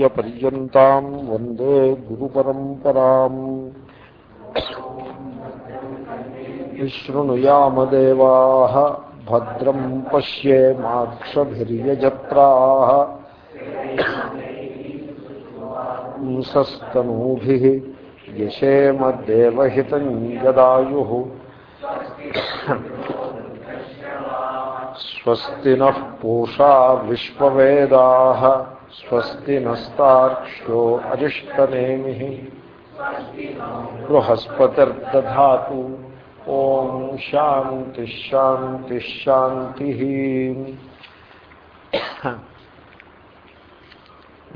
वंदे वंदे गुरुपरम्पराम्। विशृणुयामदेवाः भद्रं पश्येमाक्षभिर्यजत्राः पुंसस्तनूभिः यशेमदेवहितं యదాయు స్వస్తి నః పూషా విశ్వవేదా స్వస్తి నస్తాక్ష్యో అరిష్టనేమి బృహస్పతిర్దా ఓం శాంతి శాంతి శాంతి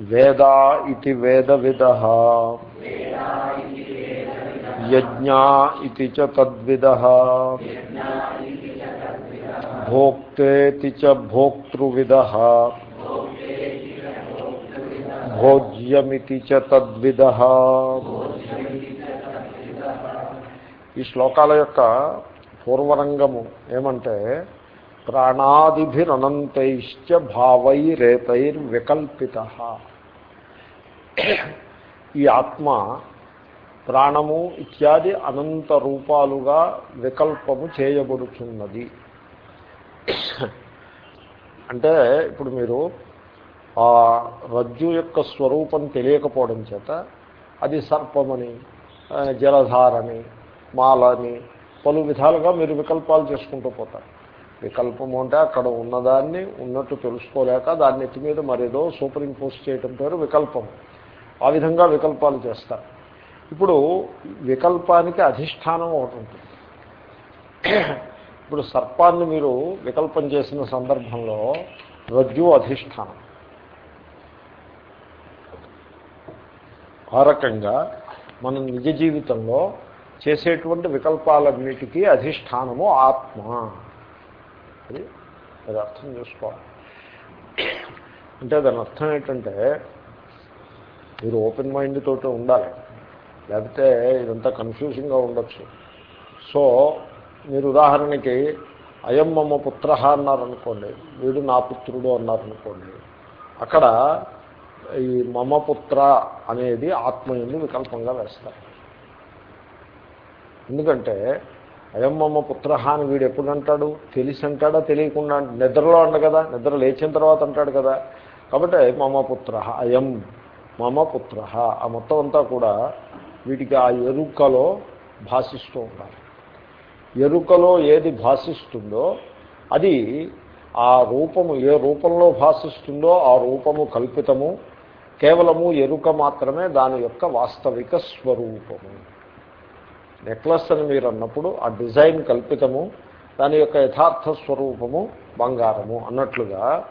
వేదా ఇది వేదవిద యజ్ఞా ఇది చ తద్విద భోక్తేతి చ భోక్తృవిద భోజ్యమితి చ తద్విద ఈ శ్లోకాల యొక్క పూర్వరంగము ఏమంటే ప్రాణాదిభిరనంతైశ్చ భావైరేతైర్వికల్పిత. ఈ ఆత్మ ప్రాణము ఇత్యాది అనంత రూపాలుగా వికల్పము చేయబడుచున్నది. అంటే ఇప్పుడు మీరు ఆ రజ్జు యొక్క స్వరూపం తెలియకపోవడం చేత అది సర్పమని జలధారని మాలని పలు విధాలుగా మీరు వికల్పాలు చేసుకుంటూ పోతారు. వికల్పము అంటే అక్కడ ఉన్నదాన్ని ఉన్నట్టు తెలుసుకోలేక దాన్ని ఎత్తి మీద మరేదో సూపర్ ఇంపోజ్ చేయటం పేరు వికల్పం. ఆ విధంగా వికల్పాలు చేస్తారు. ఇప్పుడు వికల్పానికి అధిష్టానం ఒకటి ఉంటుంది. ఇప్పుడు సర్పాన్ని మీరు వికల్పం చేసిన సందర్భంలో రజ్జు అధిష్టానం. ఆ రకంగా మన నిజ జీవితంలో చేసేటువంటి వికల్పాలన్నిటికీ అధిష్టానము ఆత్మ. అది అది అర్థం చేసుకోవాలి. అంటే దాని అర్థం ఏంటంటే మీరు ఓపెన్ మైండ్ తోటి ఉండాలి. లేకపోతే ఇదంతా కన్ఫ్యూజింగ్గా ఉండొచ్చు. సో మీరు ఉదాహరణకి అయం మమ్మ పుత్ర అన్నారనుకోండి వీడు నా పుత్రుడు అన్నారనుకోండి అక్కడ ఈ మమ పుత్ర అనేది ఆత్మయందు వికల్పంగా వేస్తారు. ఎందుకంటే అయం మమ్మ పుత్ర అని వీడు ఎప్పుడు అంటాడు? తెలిసి అంటాడా తెలియకుండా నిద్రలో అంట కదా నిద్ర లేచిన తర్వాత అంటాడు కదా. కాబట్టి మమ పుత్ర అయం మమ పుత్ర ఆ మొత్తం అంతా కూడా వీటికి ఆ ఎరుకలో భాషిస్తూ ఉండాలి. ఎరుకలో ఏది భాషిస్తుందో అది ఆ రూపము ఏ రూపంలో భాషిస్తుందో ఆ రూపము కల్పితము. కేవలము ఎరుక మాత్రమే దాని యొక్క వాస్తవిక స్వరూపము. నెక్లెస్ అని మీరు అన్నప్పుడు ఆ డిజైన్ కల్పితము దాని యొక్క యథార్థ స్వరూపము బంగారము అన్నట్లుగా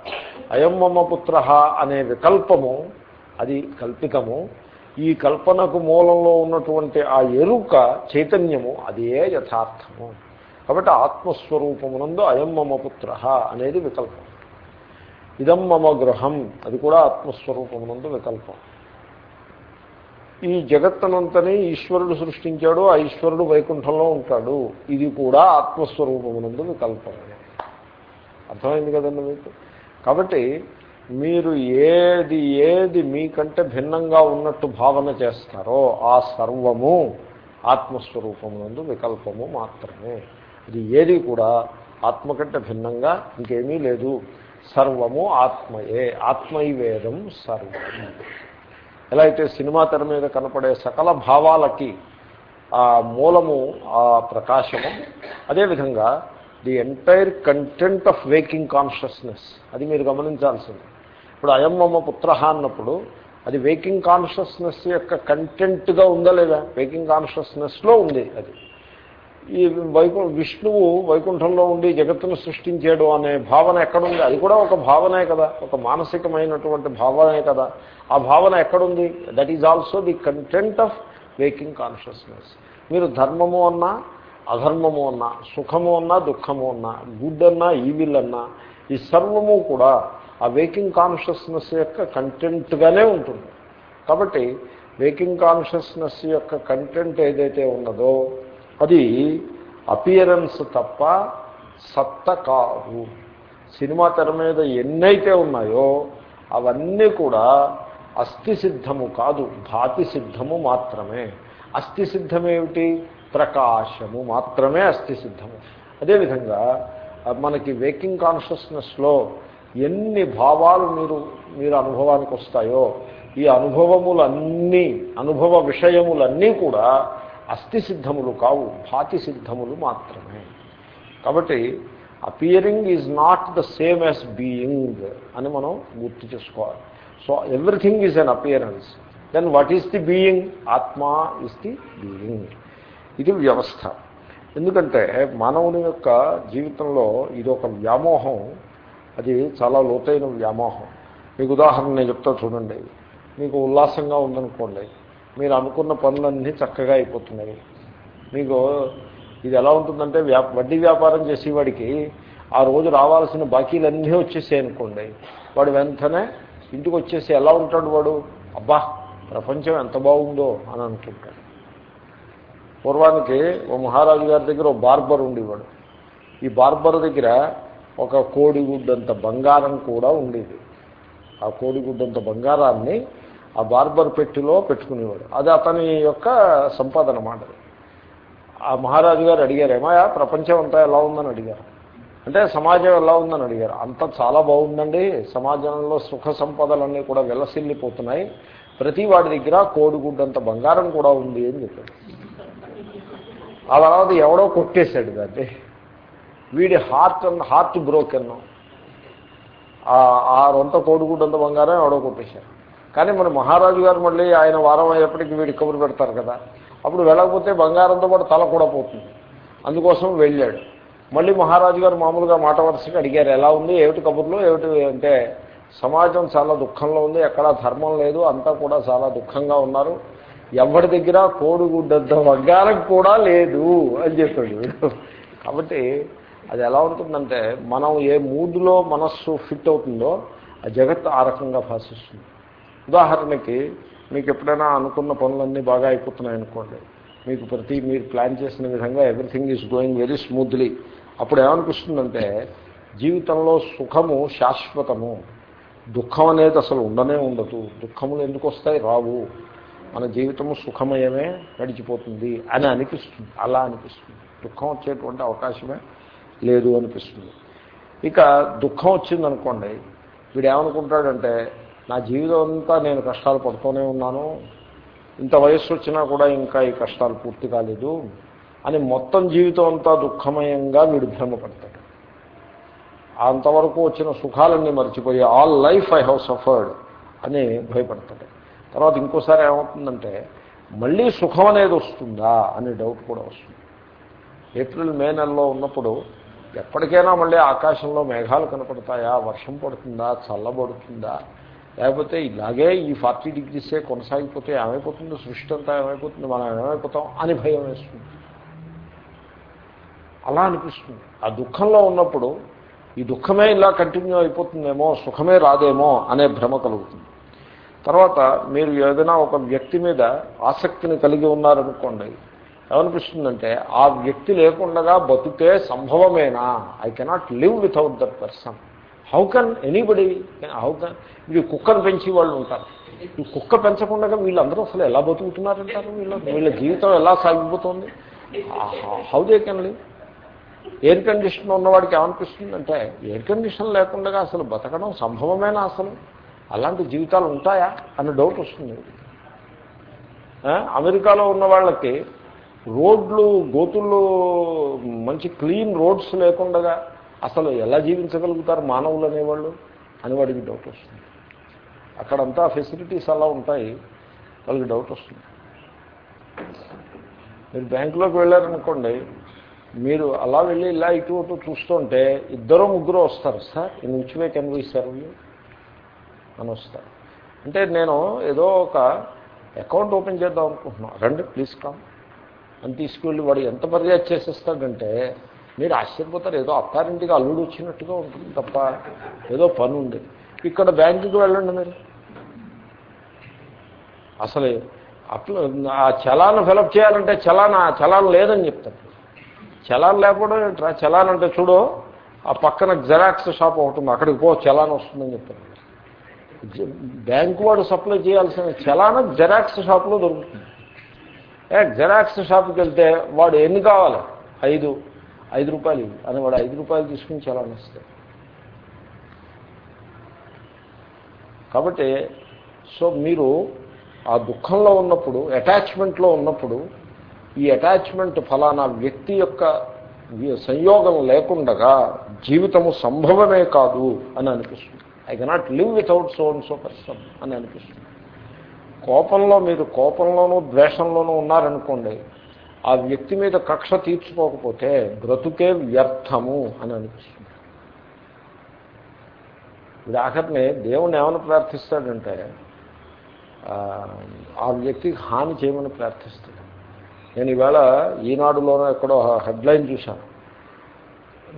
అయం మమ పుత్ర అనే వికల్పము అది కల్పితము. ఈ కల్పనకు మూలంలో ఉన్నటువంటి ఆ ఎరుక చైతన్యము అదే యథార్థము. కాబట్టి ఆత్మస్వరూపమునందు అయం మమ పుత్ర అనేది వికల్పం. ఇదం మమ గృహం అది కూడా ఆత్మస్వరూపమునందు వికల్పం. ఈ జగత్తనంతని ఈశ్వరుడు సృష్టించాడు ఆ ఈశ్వరుడు వైకుంఠంలో ఉంటాడు. ఇది కూడా ఆత్మస్వరూపమునందు వికల్పమే అర్థమైంది కదండి మీకు? కాబట్టి మీరు ఏది ఏది మీకంటే భిన్నంగా ఉన్నట్టు భావన చేస్తారో ఆ సర్వము ఆత్మస్వరూపమునందు వికల్పము మాత్రమే. ఇది ఏది కూడా ఆత్మ కంటే భిన్నంగా ఇంకేమీ లేదు. సర్వము ఆత్మయే ఆత్మైవేదం సర్వం. ఎలా అయితే సినిమా తెర మీద కనపడే సకల భావాలకి ఆ మూలము ఆ ప్రకాశము అదేవిధంగా the entire content of waking consciousness అది మీరు గమనించాల్సింది. ఇప్పుడు అయమ్మమ్మ పుత్ర అన్నప్పుడు అది వేకింగ్ కాన్షియస్నెస్ యొక్క కంటెంట్గా ఉందా లేదా? వేకింగ్ కాన్షియస్నెస్లో ఉంది అది. ఈ వైకు విష్ణువు వైకుంఠంలో ఉండి జగత్తును సృష్టించాడు అనే భావన ఎక్కడుంది? అది కూడా ఒక భావనే కదా. ఒక మానసికమైనటువంటి భావనే కదా. ఆ భావన ఎక్కడుంది? That is also the content of waking consciousness మీరు ధర్మము అన్నా అధర్మము అన్నా సుఖము అన్నా దుఃఖము అన్నా గుడ్ అన్నా ఈవిల్ అన్నా ఈ సర్వము కూడా ఆ వేకింగ్ కాన్షియస్నెస్ యొక్క కంటెంట్గానే ఉంటుంది. కాబట్టి వేకింగ్ కాన్షియస్నెస్ యొక్క కంటెంట్ ఏదైతే ఉన్నదో అది అపియరెన్స్ తప్ప సత్త కాదు. సినిమా తెర మీద ఎన్నైతే ఉన్నాయో అవన్నీ కూడా అస్థి సిద్ధము కాదు భాతి సిద్ధము మాత్రమే. అస్థి సిద్ధమేమిటి? ప్రకాశము మాత్రమే అస్థి సిద్ధము. అదేవిధంగా మనకి వేకింగ్ కాన్షియస్నెస్లో ఎన్ని భావాలు మీరు మీరు అనుభవానికి వస్తాయో ఈ అనుభవములన్నీ అనుభవ విషయములన్నీ కూడా అస్థిసిద్ధములు కావు భాతి సిద్ధములు మాత్రమే. కాబట్టి appearing is not the same as being అని మనం గుర్తు చేసుకోవాలి. So everything is an appearance. Then what is the being? Atma is the being. ఇది వ్యవస్థ. ఎందుకంటే మానవుని యొక్క జీవితంలో ఇది ఒక వ్యామోహం. అది చాలా లోతైన వ్యామోహం. మీకు ఉదాహరణ నేను చెప్తా చూడండి. మీకు ఉల్లాసంగా ఉందనుకోండి. మీరు అనుకున్న పనులన్నీ చక్కగా అయిపోతున్నాయి. మీకు ఇది ఎలా ఉంటుందంటే వ్యా వడ్డీ వ్యాపారం చేసేవాడికి ఆ రోజు రావాల్సిన బాకీలన్నీ వచ్చేసాయి అనుకోండి. వాడు వెంటనే ఇంటికి వచ్చేసి ఎలా ఉంటాడు వాడు? అబ్బా ప్రపంచం ఎంత బాగుందో అని అనుకుంటాడు పూర్వానికి ఓ మహారాజు గారి దగ్గర ఓ బార్బర్ ఉండేవాడు. ఈ బార్బర్ దగ్గర ఒక కోడిగుడ్డంత బంగారం కూడా ఉండేది. ఆ కోడిగుడ్డంత బంగారాన్ని ఆ బార్బర్ పెట్టిలో పెట్టుకునేవాడు. అది అతని యొక్క సంపాదన మాట. ఆ మహారాజు గారు అడిగారు ఏమయా ప్రపంచం అంతా ఎలా ఉందని అడిగారు. అంటే సమాజం ఎలా ఉందని అడిగారు. అంతా చాలా బాగుందండి. సమాజంలో సుఖ సంపదలన్నీ కూడా వెలసిల్లిపోతున్నాయి. ప్రతి వాడి దగ్గర కోడిగుడ్డంత బంగారం కూడా ఉంది అని చెప్పాడు. ఆ తర్వాత ఎవడో కొట్టేశాడు దాన్ని. వీడి హార్ట్ హార్ట్ బ్రోకెన్ ఆ రొంత కోడిగుడ్డంత బంగారం ఎవడో కొట్టేశారు. కానీ మన మహారాజు గారు మళ్ళీ ఆయన వారం అయ్యేప్పటికీ వీడి కబురు పెడతారు కదా. అప్పుడు వెళ్ళకపోతే బంగారంతో పాటు తల కూడా పోతుంది. అందుకోసం వెళ్ళాడు. మళ్ళీ మహారాజు గారు మామూలుగా మాట వరుసగా అడిగారు ఎలా ఉంది? ఏమిటి కబుర్లు? ఏమిటి అంటే సమాజం చాలా దుఃఖంలో ఉంది ఎక్కడా ధర్మం లేదు అంతా కూడా చాలా దుఃఖంగా ఉన్నారు. ఎవరి దగ్గర కోడిగుడ్డంత బంగారం కూడా లేదు అని చెప్పాడు కాబట్టి అది ఎలా ఉంటుందంటే మనం ఏ మూడ్లో మనస్సు ఫిట్ అవుతుందో ఆ జగత్తు ఆ రకంగా భాషిస్తుంది. ఉదాహరణకి మీకు ఎప్పుడైనా అనుకున్న పనులన్నీ బాగా అయిపోతున్నాయి అనుకోండి. మీకు ప్రతి మీరు ప్లాన్ చేసిన విధంగా everything is going very smoothly. అప్పుడు ఏమనిపిస్తుందంటే జీవితంలో సుఖము శాశ్వతము. దుఃఖం అనేది అసలు ఉండనే ఉండదు. దుఃఖములు ఎందుకు వస్తాయి? రావు. మన జీవితము సుఖమయమే గడిచిపోతుంది అని అనిపిస్తుంది. అలా అనిపిస్తుంది. దుఃఖం వచ్చేటువంటి అవకాశమే లేదు అనిపిస్తుంది ఇక దుఃఖం వచ్చిందనుకోండి వీడు ఏమనుకుంటాడంటే నా జీవితం అంతా నేను కష్టాలు పడుతూనే ఉన్నాను ఇంత వయస్సు వచ్చినా కూడా ఇంకా ఈ కష్టాలు పూర్తి కాలేదు అని మొత్తం జీవితం అంతా దుఃఖమయంగా వీడు భ్రమపడతాడు. అంతవరకు వచ్చిన సుఖాలన్నీ మర్చిపోయి all life I have suffered అని భయపడతాడు. తర్వాత ఇంకోసారి ఏమవుతుందంటే మళ్ళీ సుఖం అనేది వస్తుందా అనే డౌట్ కూడా వస్తుంది. ఏప్రిల్ మే నెలలో ఉన్నప్పుడు ఎప్పటికైనా మళ్ళీ ఆకాశంలో మేఘాలు కనపడతాయా? వర్షం పడుతుందా? చల్లబడుతుందా? లేకపోతే ఇలాగే ఈ ఫార్టీ డిగ్రీసే కొనసాగిపోతే ఏమైపోతుంది? సృష్టి అంతా ఏమైపోతుంది? మనం ఏమైపోతాం? అని భయం వేస్తుంది. అలా అనిపిస్తుంది. ఆ దుఃఖంలో ఉన్నప్పుడు ఈ దుఃఖమే ఇలా కంటిన్యూ అయిపోతుందేమో సుఖమే రాదేమో అనే భ్రమ కలుగుతుంది. తర్వాత మీరు ఏదైనా ఒక వ్యక్తి మీద ఆసక్తిని కలిగి ఉన్నారనుకోండి ఏమనిపిస్తుందంటే ఆ వ్యక్తి లేకుండా బతుకే సంభవమేనా? I cannot live without that person how can anybody how can ఇది కుక్కను పెంచి వాళ్ళు ఉంటారు. ఈ కుక్క పెంచకుండా వీళ్ళందరూ అసలు ఎలా బతుకుతున్నారంటారు? వీళ్ళ వీళ్ళ జీవితం ఎలా సాగిపోతుంది? How they can live air condition ఉన్నవాడికి ఏమనిపిస్తుందంటే ఎయిర్ కండిషన్ లేకుండా అసలు బతకడం సంభవమేనా అసలు? అలాంటి జీవితాలు ఉంటాయా? అనే డౌట్ వస్తుంది. అమెరికాలో ఉన్న వాళ్ళకి రోడ్లు గోతుల్లో మంచి క్లీన్ రోడ్స్ లేకుండా అసలు ఎలా జీవించగలుగుతారు మానవులు అనేవాళ్ళు అని వాడికి డౌట్ వస్తుంది. అక్కడంతా ఫెసిలిటీస్ అలా ఉంటాయి వాళ్ళకి డౌట్ వస్తుంది. మీరు బ్యాంకులోకి వెళ్ళారనుకోండి మీరు అలా వెళ్ళి ఇలా ఇటు అటు చూస్తుంటే ఇద్దరు ముగ్గురు వస్తారు sir in which way can we serve you? అని వస్తారు. అంటే నేను ఏదో ఒక అకౌంట్ ఓపెన్ చేద్దాం అనుకుంటున్నాను రండి ప్లీజ్ కామ్. అని తీసుకువెళ్ళి వాడు ఎంత మర్యాద చేసేస్తాడంటే మీరు ఆశ్చర్యపోతారు ఏదో అత్తారింటికి అల్లుడు వచ్చినట్టుగా ఉంటుంది తప్ప ఏదో పని ఉంది ఇక్కడ బ్యాంకుకి వెళ్ళండి మీరు. అసలు అట్లా ఆ చలాన్ని ఫిలప్ చేయాలంటే చలాన్ చలాన్ లేదని చెప్తారు. చలాన్ లేకపోవడం చలాన్ అంటే చూడు ఆ పక్కన జెరాక్స్ షాప్ ఒకటి ఉంది అక్కడికి పో చలాన్ వస్తుందని చెప్తారు. బ్యాంకు వాడు సప్లై చేయాల్సిన చలాన జెరాక్స్ షాప్లో దొరుకుతుంది. జెరాక్స్ షాప్కి వెళ్తే వాడు ఎన్ని కావాలి? ఐదు. ఐదు రూపాయలు ఇవి అని వాడు ఐదు రూపాయలు తీసుకుని చాలా ఇస్తాడు కాబట్టి సో మీరు ఆ దుఃఖంలో ఉన్నప్పుడు అటాచ్మెంట్లో ఉన్నప్పుడు ఈ అటాచ్మెంట్ ఫలానా వ్యక్తి యొక్క సంయోగం లేకుండగా జీవితము సంభవమే కాదు అని అనిపిస్తుంది. I cannot live without so and so person అని అనిపిస్తుంది. కోపంలో మీరు కోపంలోనూ ద్వేషంలోనూ ఉన్నారనుకోండి ఆ వ్యక్తి మీద కక్ష తీర్చుకోకపోతే బ్రతుకే వ్యర్థము అని అనిపిస్తుంది. ఇది ఆఖరిని దేవుణ్ణి ఏమని ప్రార్థిస్తాడంటే ఆ వ్యక్తికి హాని చేయమని ప్రార్థిస్తాడు. నేను ఈవేళ ఈనాడులోనూ ఎక్కడో హెడ్లైన్ చూశాను.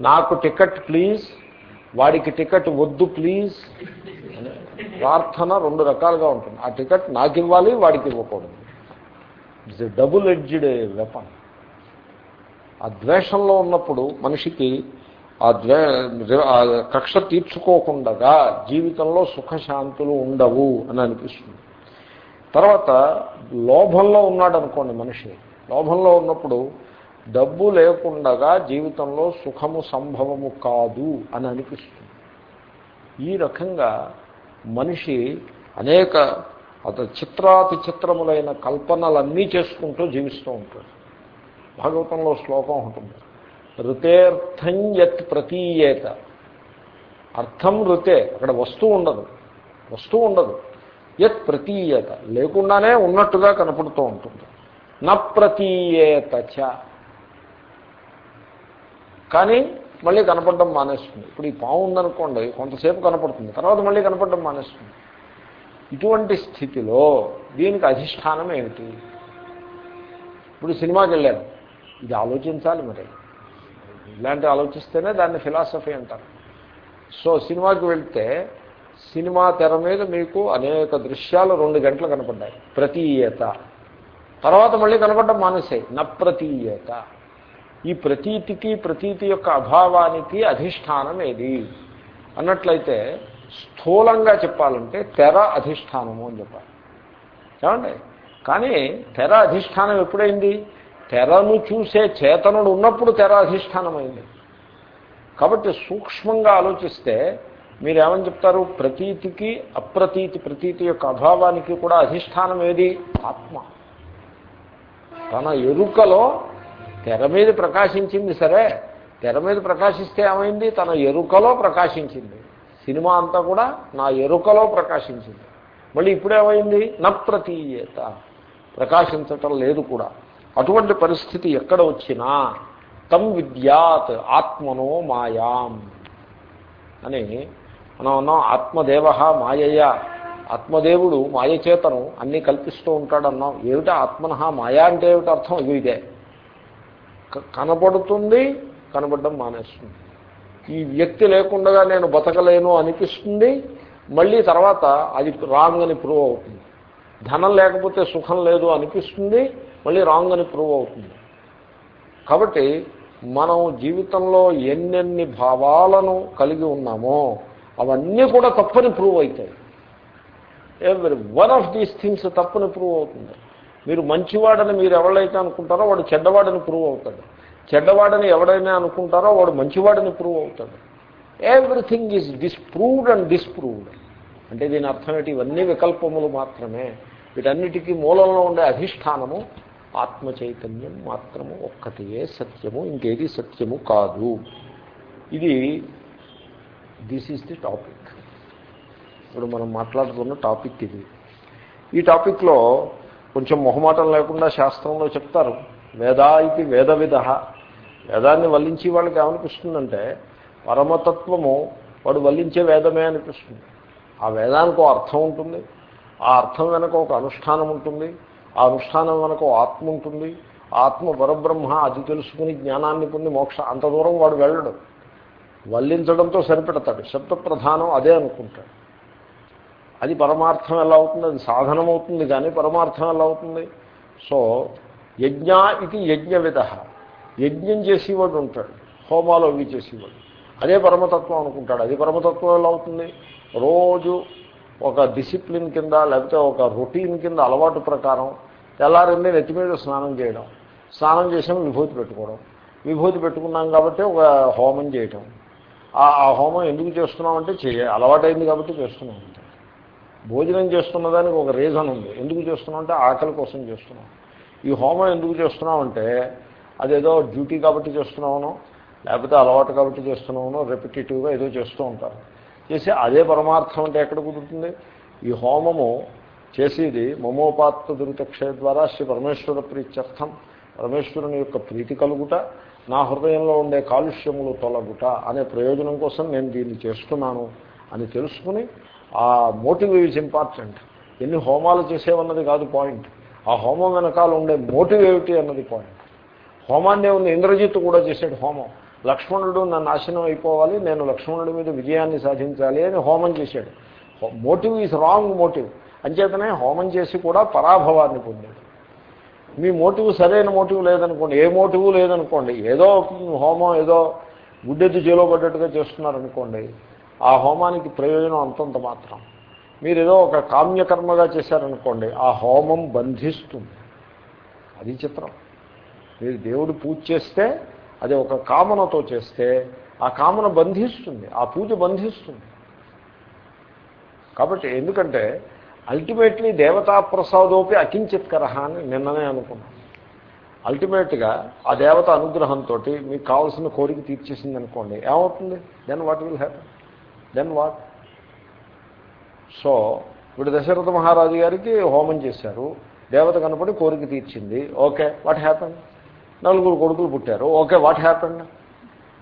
నాకు టికెట్ ప్లీజ్ వాడికి టికెట్ వద్దు ప్లీజ్ ప్రార్థన రెండు రకాలుగా ఉంటుంది. ఆ టికెట్ నాకు ఇవ్వాలి వాడికి ఇవ్వకూడదు. ఇట్స్ డబుల్ ఎడ్జ్డ్ వెపన్ ఆ ద్వేషంలో ఉన్నప్పుడు మనిషికి ఆ ద్వే కక్ష తీర్చుకోకుండా జీవితంలో సుఖశాంతులు ఉండవు అని అనిపిస్తుంది. తర్వాత లోభంలో ఉన్నాడు అనుకోండి మనిషి. లోభంలో ఉన్నప్పుడు డబ్బు లేకుండగా జీవితంలో సుఖము సంభవము కాదు అని అనిపిస్తుంది. ఈ రకంగా మనిషి అనేక అతని చిత్రాతి చిత్రములైన కల్పనలన్నీ చేసుకుంటూ జీవిస్తూ ఉంటాడు. భాగవతంలో శ్లోకం ఉంటుంది. ఋతేర్థం యత్ ప్రతీయేత. అర్థం ఋతే అక్కడ వస్తువు ఉండదు. వస్తువు ఉండదు. యత్ ప్రతీయత. లేకుండానే ఉన్నట్టుగా కనపడుతూ ఉంటుంది. న ప్రతీయేత చ. కానీ మళ్ళీ కనపడడం మానేస్తుంది. ఇప్పుడు ఈ పాము ఉందనుకోండి కొంతసేపు కనపడుతుంది తర్వాత మళ్ళీ కనపడడం మానేస్తుంది. ఇటువంటి స్థితిలో దీనికి అధిష్టానం ఏమిటి? ఇప్పుడు సినిమాకి వెళ్ళాను ఇది ఆలోచించాలి మరి. ఇలాంటి ఆలోచిస్తేనే దాన్ని ఫిలాసఫీ అంటారు. సో సినిమాకి వెళ్తే సినిమా తెర మీద మీకు అనేక దృశ్యాలు రెండు గంటలు కనపడ్డాయి. ప్రతీయత. తర్వాత మళ్ళీ కనపడడం మానేసాయి. నప్రతీయత. ఈ ప్రతీతికి ప్రతీతి యొక్క అభావానికి అధిష్టానం ఏది? అన్నట్లయితే స్థూలంగా చెప్పాలంటే తెర అధిష్టానము అని చెప్పాలి. ఏమండి? కానీ తెర అధిష్టానం ఎప్పుడైంది? తెరను చూసే చేతనుడు ఉన్నప్పుడు తెర అధిష్టానమైంది. కాబట్టి సూక్ష్మంగా ఆలోచిస్తే మీరు ఏమని చెప్తారు? ప్రతీతికి అప్రతీతి ప్రతీతి యొక్క అభావానికి కూడా అధిష్టానం ఏది? ఆత్మ. తన ఎరుకలో తెర మీద ప్రకాశించింది సరే తెర మీద ప్రకాశిస్తే ఏమైంది? తన ఎరుకలో ప్రకాశించింది. సినిమా అంతా కూడా నా ఎరుకలో ప్రకాశించింది. మళ్ళీ ఇప్పుడేమైంది నప్రతీయత. ప్రకాశించటం లేదు కూడా. అటువంటి పరిస్థితి ఎక్కడ వచ్చినా తం విద్యాత్ ఆత్మనో మాయాం అని మనం అన్నాం ఆత్మదేవ మాయయ్య ఆత్మదేవుడు మాయచేతను అన్నీ కల్పిస్తూ ఉంటాడన్నాం. ఏమిటా ఆత్మన మాయా అంటే ఏమిటి అర్థం? ఇవి ఇదే. కనపడుతుంది కనపడడం మానేస్తుంది. ఈ వ్యక్తి లేకుండా నేను బతకలేను అనిపిస్తుంది మళ్ళీ తర్వాత అది రాంగ్ అని ప్రూవ్ అవుతుంది. ధనం లేకపోతే సుఖం లేదు అనిపిస్తుంది మళ్ళీ రాంగ్ అని ప్రూవ్ అవుతుంది. కాబట్టి మనం జీవితంలో ఎన్నెన్ని భావాలను కలిగి ఉన్నామో అవన్నీ కూడా తప్పని ప్రూవ్ అవుతాయి. Every one of these things తప్పని ప్రూవ్ అవుతుంది. మీరు మంచివాడని మీరు ఎవరైతే అనుకుంటారో వాడు చెడ్డవాడని ప్రూవ్ అవుతాడు. చెడ్డవాడని ఎవడైనా అనుకుంటారో వాడు మంచివాడని ప్రూవ్ అవుతాడు. Everything is disproved and disproved అంటే దీని అర్థం ఏంటి? ఇవన్నీ వికల్పములు మాత్రమే. వీటన్నిటికీ మూలంలో ఉండే అధిష్టానము ఆత్మ చైతన్యం మాత్రము ఒక్కటే సత్యము ఇంకేది సత్యము కాదు. ఇది దిస్ ఈజ్ ది టాపిక్ ఇప్పుడు మనం మాట్లాడుతున్న టాపిక్ ఇది. ఈ టాపిక్లో కొంచెం మొహమాటం లేకుండా శాస్త్రంలో చెప్తారు. వేదా ఇది వేదవిధ వేదాన్ని వల్లించి వాళ్ళకి ఏమనిపిస్తుందంటే పరమతత్వము వాడు వల్లించే వేదమే అనిపిస్తుంది. ఆ వేదానికి అర్థం ఉంటుంది. ఆ అర్థం వెనక ఒక అనుష్ఠానం ఉంటుంది. ఆ అనుష్ఠానం వెనక ఆత్మ ఉంటుంది. ఆత్మ పరబ్రహ్మ అది తెలుసుకుని జ్ఞానాన్ని పొంది మోక్ష అంత దూరం వాడు వెళ్ళడు. వల్లించడంతో సరిపెడతాడు. శబ్ద ప్రధానం అదే అనుకుంటాడు. అది పరమార్థం ఎలా అవుతుంది? అది సాధనం అవుతుంది కానీ పరమార్థం ఎలా అవుతుంది? సో యజ్ఞ ఇది యజ్ఞవిధ యజ్ఞం చేసేవాడు ఉంటాడు. హోమాలు అవి చేసేవాడు. అదే పరమతత్వం అనుకుంటాడు. అది పరమతత్వం ఎలా అవుతుంది? రోజు ఒక డిసిప్లిన్ కింద లేకపోతే ఒక రొటీన్ కింద అలవాటు ప్రకారం తెల్లారింది నెత్తి మీద స్నానం చేయడం. స్నానం చేసిన విభూతి పెట్టుకోవడం. విభూతి పెట్టుకున్నాం కాబట్టి ఒక హోమం చేయటం. ఆ హోమం ఎందుకు చేస్తున్నాం అంటే చేయ అలవాటైంది కాబట్టి చేస్తున్నాం అంటే భోజనం చేస్తున్న దానికి ఒక రీజన్ ఉంది. ఎందుకు చేస్తున్నాం అంటే ఆకలి కోసం చేస్తున్నాం ఈ హోమం ఎందుకు చేస్తున్నాం అంటే అదేదో డ్యూటీ కాబట్టి చేస్తున్నామనో లేకపోతే అలవాటు కాబట్టి చేస్తున్నామనో రెపిటేటివ్గా ఏదో చేస్తూ ఉంటారు. చేసి అదే పరమార్థం అంటే ఎక్కడ కుదురుతుంది? ఈ హోమము చేసేది మమోపాత్త దురితక్షయ ద్వారా శ్రీ పరమేశ్వర ప్రీత్యర్థం. పరమేశ్వరుని యొక్క ప్రీతి కలుగుట నా హృదయంలో ఉండే కాలుష్యములు తొలగుట అనే ప్రయోజనం కోసం నేను దీన్ని చేస్తున్నాను అని తెలుసుకుని ఆ మోటివ్ ఈజ్ ఇంపార్టెంట్. ఎన్ని హోమాలు చేసేవన్నది కాదు పాయింట్. ఆ హోమం వెనకాల ఉండే మోటివ్ ఏమిటి అన్నది పాయింట్. హోమాన్ని ఉంది ఇంద్రజిత్తు కూడా చేశాడు హోమం. లక్ష్మణుడు నన్ను నాశనం అయిపోవాలి నేను లక్ష్మణుడి మీద విజయాన్ని సాధించాలి అని హోమం చేశాడు. Motive is wrong motive. అంచేతనే హోమం చేసి కూడా పరాభవాన్ని పొందాడు. మీ మోటివ్ సరైన మోటివ్ లేదనుకోండి ఏ మోటివ్ లేదనుకోండి ఏదో హోమం ఏదో గుడ్డెద్దు చేలో పడ్డట్టుగా చేస్తున్నారనుకోండి ఆ హోమానికి ప్రయోజనం అంతంత మాత్రం. మీరు ఏదో ఒక కామ్యకర్మగా చేశారనుకోండి ఆ హోమం బంధిస్తుంది. అది చిత్రం. మీరు దేవుడు పూజ చేస్తే అది ఒక కామనతో చేస్తే ఆ కామన బంధిస్తుంది ఆ పూజ బంధిస్తుంది. కాబట్టి ఎందుకంటే అల్టిమేట్లీ దేవతా ప్రసాదోపి అకించిత్కర అని నిన్ననే అనుకున్నాం. అల్టిమేట్గా ఆ దేవత అనుగ్రహంతో మీకు కావాల్సిన కోరిక తీర్చేసింది అనుకోండి ఏమవుతుంది? Then what will happen then what so ఇప్పుడు దశరథ మహారాజు గారికి హోమం చేశారు. దేవత కనపడి కోరిక తీర్చింది. ఓకే వాట్ హ్యాపెన్ నలుగురు కొడుకులు పుట్టారు. ఓకే వాట్ హ్యాపెన్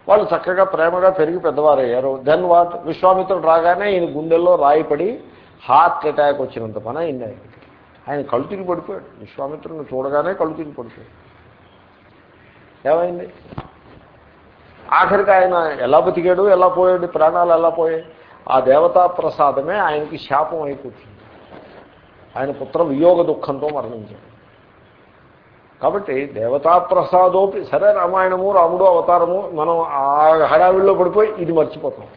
వాళ్ళు చక్కగా ప్రేమగా పెరిగి పెద్దవారయ్యారు. దెన్ వాట్ విశ్వామిత్రుడు రాగానే ఈయన గుండెల్లో రాయిపడి హార్ట్ అటాక్ వచ్చినంత పని అయింది ఆయన ఆయన కళ్ళు తిరిగి పడిపోయాడు. విశ్వామిత్రుని చూడగానే కళ్ళు తిరిగి పడిపోయాడు. ఏమైంది? ఆఖరికి ఆయన ఎలా బతికాడు ఎలా పోయాడు ప్రాణాలు ఎలా పోయాయి? ఆ దేవతా ప్రసాదమే ఆయనకి శాపం అయిపోతుంది. ఆయన పుత్ర వియోగ దుఃఖంతో మరణించాడు. కాబట్టి దేవతా ప్రసాదోపి సరే రామాయణము రాముడు అవతారము మనం ఆ హడావిడిలో పడిపోయి ఇది మర్చిపోతాం.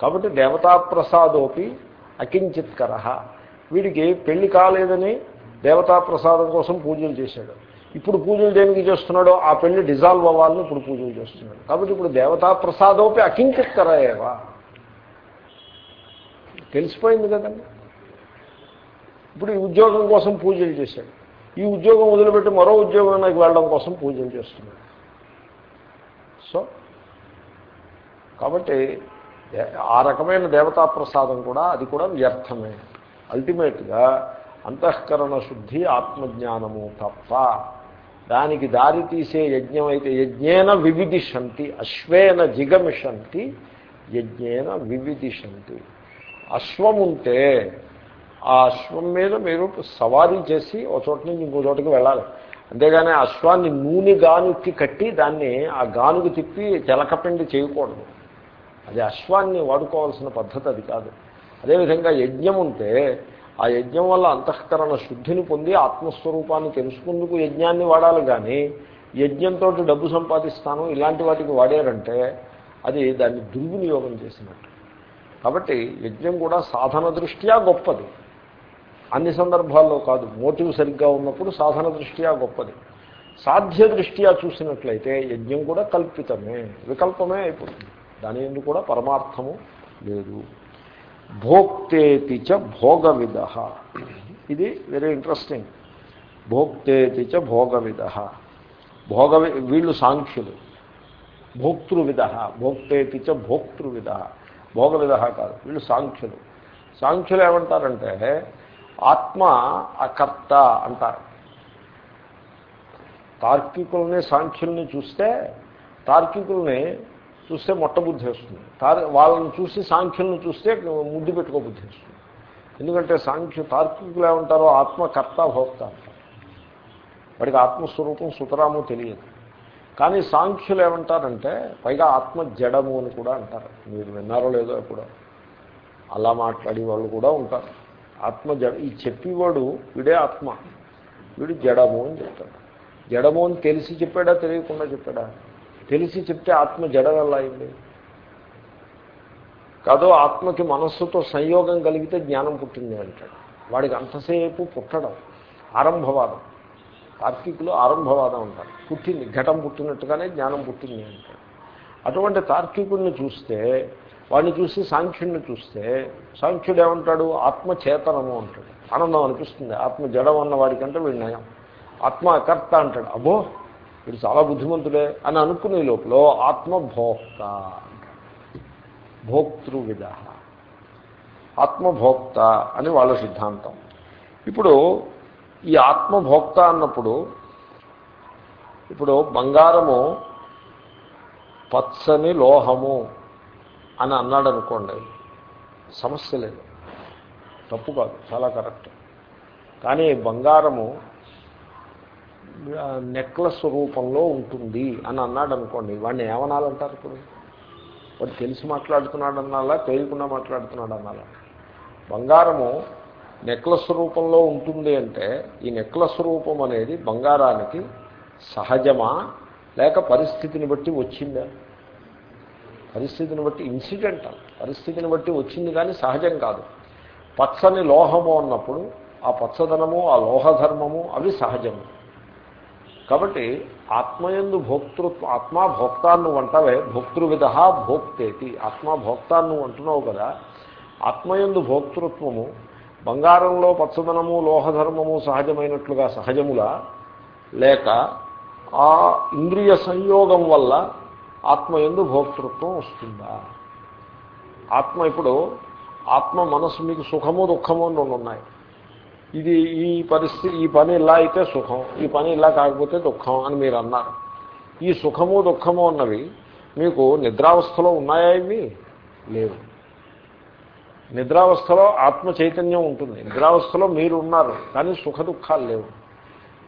కాబట్టి దేవతా ప్రసాదోపి అకించిత్కర. వీడికి పెళ్ళి కాలేదని దేవతా ప్రసాదం కోసం పూజలు చేశాడు. ఇప్పుడు పూజలు దేనికి చేస్తున్నాడో ఆ పెళ్ళి డిజాల్వ్ అవ్వాలని ఇప్పుడు పూజలు చేస్తున్నాడు. కాబట్టి ఇప్పుడు దేవతా ప్రసాదోపి అకించిత్కర ఏవా తెలిసిపోయింది కదండి. ఇప్పుడు ఈ ఉద్యోగం కోసం పూజలు చేశాడు. ఈ ఉద్యోగం వదిలిపెట్టి మరో ఉద్యోగానికి వెళ్ళడం కోసం పూజలు చేస్తున్నాడు. సో కాబట్టి ఆ రకమైన దేవతా ప్రసాదం కూడా అది కూడా వ్యర్థమే. అల్టిమేట్గా అంతఃకరణ శుద్ధి ఆత్మజ్ఞానము తప్ప దానికి దారి తీసే యజ్ఞం అయితే యజ్ఞేన వివిధిషంతి అశ్వేన జిగమిషంతి యజ్ఞేన వివిధిషంతి అశ్వం ఉంటే ఆ అశ్వం మీద మీరు సవారీ చేసి ఒక చోట నుంచి ఇంకో చోటకి వెళ్ళాలి. అంతేగాని అశ్వాన్ని నూనె గానుకి కట్టి దాన్ని ఆ గానుకు తిప్పి తెలకపిండి చేయకూడదు. అది అశ్వాన్ని వాడుకోవాల్సిన పద్ధతి అది కాదు. అదేవిధంగా యజ్ఞం ఉంటే ఆ యజ్ఞం వల్ల అంతఃకరణ శుద్ధిని పొంది ఆత్మస్వరూపాన్ని తెలుసుకుందుకు యజ్ఞాన్ని వాడాలి కానీ యజ్ఞంతో డబ్బు సంపాదిస్తాను ఇలాంటి వాటికి వాడారంటే అది దాన్ని దుర్వినియోగం చేసినట్టు. కాబట్టి యజ్ఞం కూడా సాధన దృష్ట్యా గొప్పది. అన్ని సందర్భాల్లో కాదు మోటివ్ సరిగ్గా ఉన్నప్పుడు సాధన దృష్ట్యా గొప్పది. సాధ్య దృష్ట్యా చూసినట్లయితే యజ్ఞం కూడా కల్పితమే వికల్పమే అయిపోతుంది. దాని ఎందుకు కూడా పరమార్థము లేదు. భోక్తేతి చ భోగవిద. ఇది వెరీ ఇంట్రెస్టింగ్ భోక్తేతి చ భోగవిద. భోగ వీళ్ళు సాంఖ్యులు. భోక్తృవిద. భోక్తేతి చ భోక్తృవిద. భోగవిద కాదు వీళ్ళు సాంఖ్యులు. సాంఖ్యులు ఏమంటారంటే ఆత్మ అకర్త అంటారు. తార్కికుల్ని సాంఖ్యుల్ని చూస్తే తార్కికుల్ని చూస్తే మొట్టబుద్ధి వస్తుంది. తార్ వాళ్ళని చూసి సాంఖ్యులను చూస్తే ముద్దు పెట్టుకోబుద్ధి వస్తుంది. ఎందుకంటే సాంఖ్య తార్కికులు ఏమంటారో ఆత్మకర్త భోక్త అంటారు వాడికి ఆత్మస్వరూపం సుతరాము తెలియదు. కానీ సాంఖ్యులు ఏమంటారంటే పైగా ఆత్మ జడము అని కూడా అంటారు. మీరు విన్నారో లేదో ఎప్పుడో అలా మాట్లాడే వాళ్ళు కూడా ఉంటారు. ఆత్మ జడ ఈ చెప్పేవాడు వీడే ఆత్మ. వీడు జడము అని చెప్తాడు. జడము అని తెలిసి చెప్పాడా తెలియకుండా చెప్పాడా? తెలిసి చెప్తే ఆత్మ జడగల్లా అయింది కాదు ఆత్మకి మనస్సుతో సంయోగం కలిగితే జ్ఞానం పుట్టింది అంటాడు. వాడికి అంతసేపు పుట్టడం ఆరంభవాదం. తార్కికులు ఆరంభవాదం అంటారు. పుట్టింది ఘటం పుట్టినట్టుగానే జ్ఞానం పుట్టింది అంటాడు. అటువంటి తార్కికుడిని చూస్తే వాడిని చూసి సాంఖ్యుడిని చూస్తే సాంఖ్యుడు ఏమంటాడు? ఆత్మచేతనము అంటాడు. ఆనందం అనిపిస్తుంది. ఆత్మ జడం అన్న వాడికంటే వీడు నయం. ఆత్మ అకర్త అంటాడు. అబో వీడు చాలా బుద్ధిమంతుడే అని అనుకునే లోపల ఆత్మభోక్త భోక్తృవిధ ఆత్మభోక్త అని వాళ్ళ సిద్ధాంతం. ఇప్పుడు ఈ ఆత్మభోక్త అన్నప్పుడు ఇప్పుడు బంగారము పచ్చని లోహము అని అన్నాడు అనుకోండి సమస్య లేదు. తప్పు కాదు చాలా కరెక్ట్. కానీ బంగారము నెక్లెస్ రూపంలో ఉంటుంది అని అన్నాడు అనుకోండి వాడిని ఏమనాలంటారు ఇప్పుడు? వాడు తెలిసి మాట్లాడుతున్నాడు అన్నాలా తెలియకుండా మాట్లాడుతున్నాడు అన్నాలా బంగారము నెక్లెస్ రూపంలో ఉంటుంది అంటే ఈ నెక్లెస్ రూపం అనేది బంగారానికి సహజమా? లేక పరిస్థితిని బట్టి వచ్చిందా? పరిస్థితిని బట్టి ఇన్సిడెంటల్ పరిస్థితిని బట్టి వచ్చింది కానీ సహజం కాదు. పచ్చని లోహము అన్నప్పుడు ఆ పచ్చదనము ఆ లోహధర్మము అవి సహజము. కాబట్టి ఆత్మయందు భోక్తృత్వ ఆత్మా భోక్తాన్ని అంటావే భోక్తృవిధ భోక్తేతి. ఆత్మా భోక్తాన్ని అంటున్నావు కదా ఆత్మయందు భోక్తృత్వము బంగారంలో పచ్చదనము లోహధర్మము సహజమైనట్లుగా సహజములా? లేక ఆ ఇంద్రియ సంయోగం వల్ల ఆత్మయందు భోక్తృత్వం వస్తుందా? ఆత్మ ఇప్పుడు ఆత్మ మనసు మీకు సుఖము దుఃఖము అని రెండు ఉన్నాయి. ఇది ఈ పరిస్థితి ఈ పని ఇలా అయితే సుఖం ఈ పని ఇలా కాకపోతే దుఃఖం అని మీరు అన్నారు. ఈ సుఖము దుఃఖము అన్నవి మీకు నిద్రావస్థలో ఉన్నాయా ఇవి? లేవు. నిద్రావస్థలో ఆత్మ చైతన్యం ఉంటుంది. నిద్రావస్థలో మీరు ఉన్నారు కానీ సుఖ దుఃఖాలు లేవు.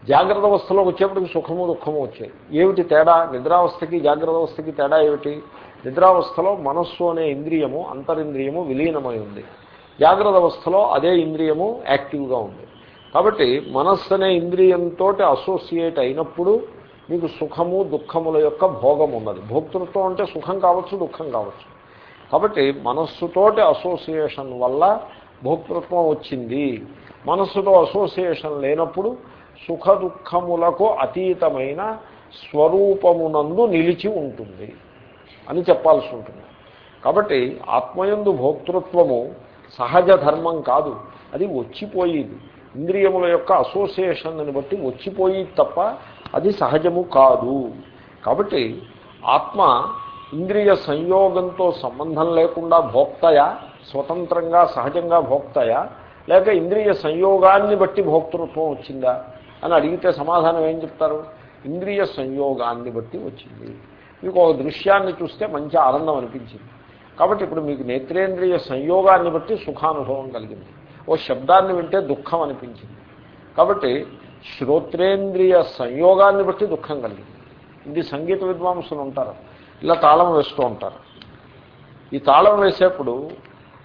జాగ్రత్త అవస్థలోకి వచ్చేప్పటికి సుఖము దుఃఖము వచ్చాయి ఏమిటి తేడా? నిద్రావస్థకి జాగ్రత్త అవస్థకి తేడా ఏమిటి? నిద్రావస్థలో మనస్సు అనే ఇంద్రియము అంతరింద్రియము విలీనమై ఉంది. జాగ్రత్త అవస్థలో అదే ఇంద్రియము యాక్టివ్గా ఉంది. కాబట్టి మనస్సు అనే ఇంద్రియంతో అసోసియేట్ అయినప్పుడు మీకు సుఖము దుఃఖముల యొక్క భోగం ఉన్నది. భోక్తృత్వం అంటే సుఖం కావచ్చు దుఃఖం కావచ్చు. కాబట్టి మనస్సుతోటి అసోసియేషన్ వల్ల భోక్తృత్వం వచ్చింది. మనస్సుతో అసోసియేషన్ లేనప్పుడు సుఖ దుఃఖములకు అతీతమైన స్వరూపమునందు నిలిచి ఉంటుంది అని చెప్పాల్సి ఉంటుంది. కాబట్టి ఆత్మయందు భోక్తృత్వము సహజ ధర్మం కాదు. అది వచ్చిపోయేది. ఇంద్రియముల యొక్క అసోసియేషన్ని బట్టి వచ్చిపోయి తప్ప అది సహజము కాదు. కాబట్టి ఆత్మ ఇంద్రియ సంయోగంతో సంబంధం లేకుండా భోక్తయా? స్వతంత్రంగా సహజంగా భోక్తయా? లేక ఇంద్రియ సంయోగాన్ని బట్టి భోక్తృత్వం వచ్చిందా? అని అడిగితే సమాధానం ఏం చెప్తారు? ఇంద్రియ సంయోగాన్ని బట్టి వచ్చింది. మీకు ఒక దృశ్యాన్ని చూస్తే మంచి ఆనందం అనిపించింది. కాబట్టి ఇప్పుడు మీకు నేత్రేంద్రియ సంయోగాన్ని బట్టి సుఖానుభవం కలిగింది. ఓ శబ్దాన్ని వింటే దుఃఖం అనిపించింది. కాబట్టి శ్రోత్రేంద్రియ సంయోగాన్ని బట్టి దుఃఖం కలిగింది. ఇది సంగీత విద్వాంసులు ఉంటారు. ఇలా తాళం వేస్తూ ఉంటారు. ఈ తాళం వేసేప్పుడు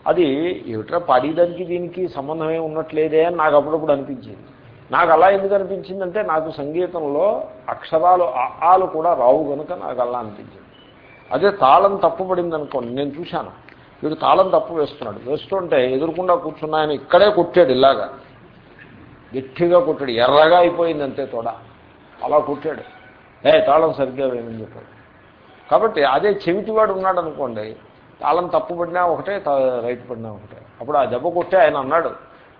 అది ఏమిట్రా పాడేదానికి దీనికి సంబంధమే ఉన్నట్లేదే అని నాకు అప్పుడప్పుడు అనిపించింది. నాకు అలా ఎందుకు అనిపించిందంటే నాకు సంగీతంలో అక్షరాలు ఆలు కూడా రావు కనుక నాకు అలా అనిపించింది. అదే తాళం తప్పుపడింది అనుకోండి నేను చూశాను. వీడు తాళం తప్పు వేస్తున్నాడు. వేస్తుంటే ఎదురుకుండా కూర్చున్న ఆయన ఇక్కడే కొట్టాడు ఇలాగా. గట్టిగా కొట్టాడు. ఎర్రగా అయిపోయింది అంతే తోడ. అలా కొట్టాడు. ఏ తాళం సరిగ్గా వేయమని చెప్పాడు. కాబట్టి అదే చెవిటివాడు ఉన్నాడు అనుకోండి తాళం తప్పు పడినా ఒకటే రైట్ పడినా ఒకటే. అప్పుడు ఆ దెబ్బ కొట్టే ఆయన అన్నాడు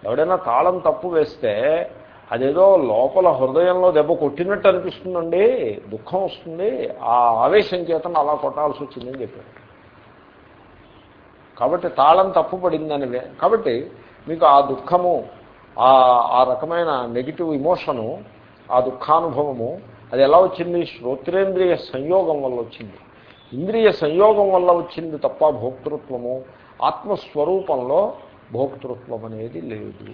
ఎవడైనా తాళం తప్పు వేస్తే అదేదో లోపల హృదయంలో దెబ్బ కొట్టినట్టు అనిపిస్తుందండి దుఃఖం వస్తుంది. ఆ ఆవేశం చేతను అలా కొట్టాల్సి వచ్చిందని చెప్పాడు కాబట్టి తాళం తప్పుపడిందనివే కాబట్టి మీకు ఆ దుఃఖము ఆ రకమైన నెగిటివ్ ఇమోషను ఆ దుఃఖానుభవము అది ఎలా వచ్చింది? శ్రోత్రేంద్రియ సంయోగం వల్ల వచ్చింది. ఇంద్రియ సంయోగం వల్ల వచ్చింది తప్ప భోక్తృత్వము ఆత్మస్వరూపంలో భోక్తృత్వం అనేది లేదు.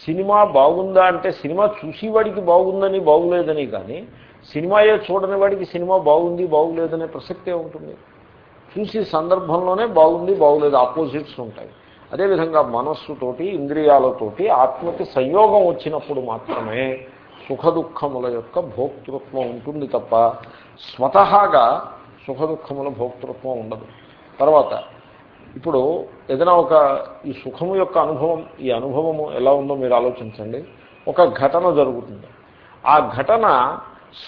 సినిమా బాగుందా అంటే సినిమా చూసేవాడికి బాగుందని బాగులేదని కానీ సినిమాయే చూడని వాడికి సినిమా బాగుంది బాగులేదనే ప్రసక్తే ఉంటుంది. చూసే సందర్భంలోనే బాగుంది బాగులేదు ఆపోజిట్స్ ఉంటాయి. అదేవిధంగా మనస్సుతోటి ఇంద్రియాలతోటి ఆత్మకి సంయోగం వచ్చినప్పుడు మాత్రమే సుఖ దుఃఖముల యొక్క భోక్తృత్వం ఉంటుంది తప్ప స్వతహాగా సుఖదుఖముల భోక్తృత్వం ఉండదు. తర్వాత ఇప్పుడు ఏదైనా ఒక ఈ సుఖము యొక్క అనుభవం ఈ అనుభవము ఎలా ఉందో మీరు ఆలోచించండి. ఒక ఘటన జరుగుతుంది. ఆ ఘటన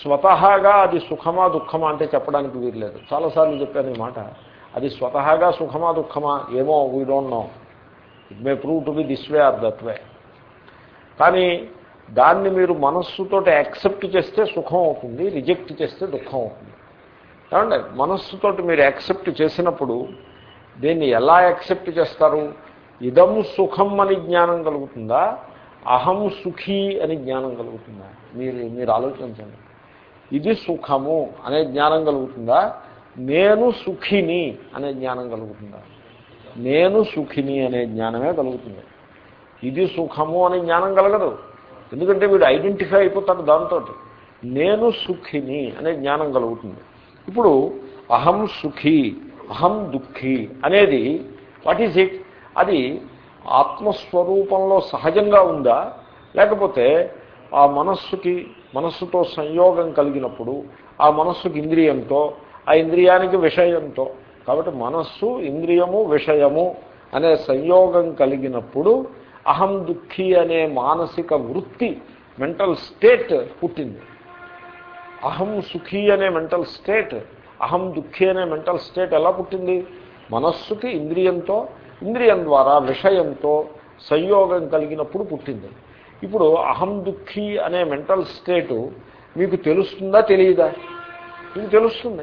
స్వతహాగా అది సుఖమా దుఃఖమా అంటే చెప్పడానికి వీరలేదు చాలాసార్లు చెప్పాను ఈ మాట. అది స్వతహాగా సుఖమా దుఃఖమా ఏమో we don't know it may prove to be this way or that way కానీ దాన్ని మీరు మనస్సుతో యాక్సెప్ట్ చేస్తే సుఖం అవుతుంది రిజెక్ట్ చేస్తే దుఃఖం అవుతుంది. ఏమంటే మనస్సుతోటి మీరు యాక్సెప్ట్ చేసినప్పుడు దీన్ని ఎలా యాక్సెప్ట్ చేస్తారు? ఇదం సుఖం అని జ్ఞానం కలుగుతుందా? అహం సుఖీ అని జ్ఞానం కలుగుతుందా? మీరు మీరు ఆలోచించండి. ఇది సుఖము అనే జ్ఞానం కలుగుతుందా? నేను సుఖిని అనే జ్ఞానం కలుగుతుందా? నేను సుఖిని అనే జ్ఞానమే కలుగుతుంది. ఇది సుఖము అనే జ్ఞానం కలగదు. ఎందుకంటే వీడు ఐడెంటిఫై అయిపోతాడు దాంతో నేను సుఖిని అనే జ్ఞానం కలుగుతుంది. ఇప్పుడు అహం సుఖీ అహం దుఃఖీ అనేది వాట్ ఈజ్ ఇట్? అది ఆత్మస్వరూపంలో సహజంగా ఉందా? లేకపోతే ఆ మనస్సుకి మనస్సుతో సంయోగం కలిగినప్పుడు ఆ మనస్సుకి ఇంద్రియంతో ఆ ఇంద్రియానికి విషయంతో. కాబట్టి మనస్సు ఇంద్రియము విషయము అనే సంయోగం కలిగినప్పుడు అహం దుఃఖి అనే మానసిక వృత్తి మెంటల్ స్టేట్ పుట్టింది. అహం సుఖీ అనే మెంటల్ స్టేట్ అహం దుఃఖి అనే మెంటల్ స్టేట్ ఎలా పుట్టింది? మనస్సుకి ఇంద్రియంతో ఇంద్రియం ద్వారా విషయంతో సంయోగం కలిగినప్పుడు పుట్టింది. ఇప్పుడు అహం దుఃఖి అనే మెంటల్ స్టేటు మీకు తెలుస్తుందా తెలియదా? మీకు తెలుస్తుంది.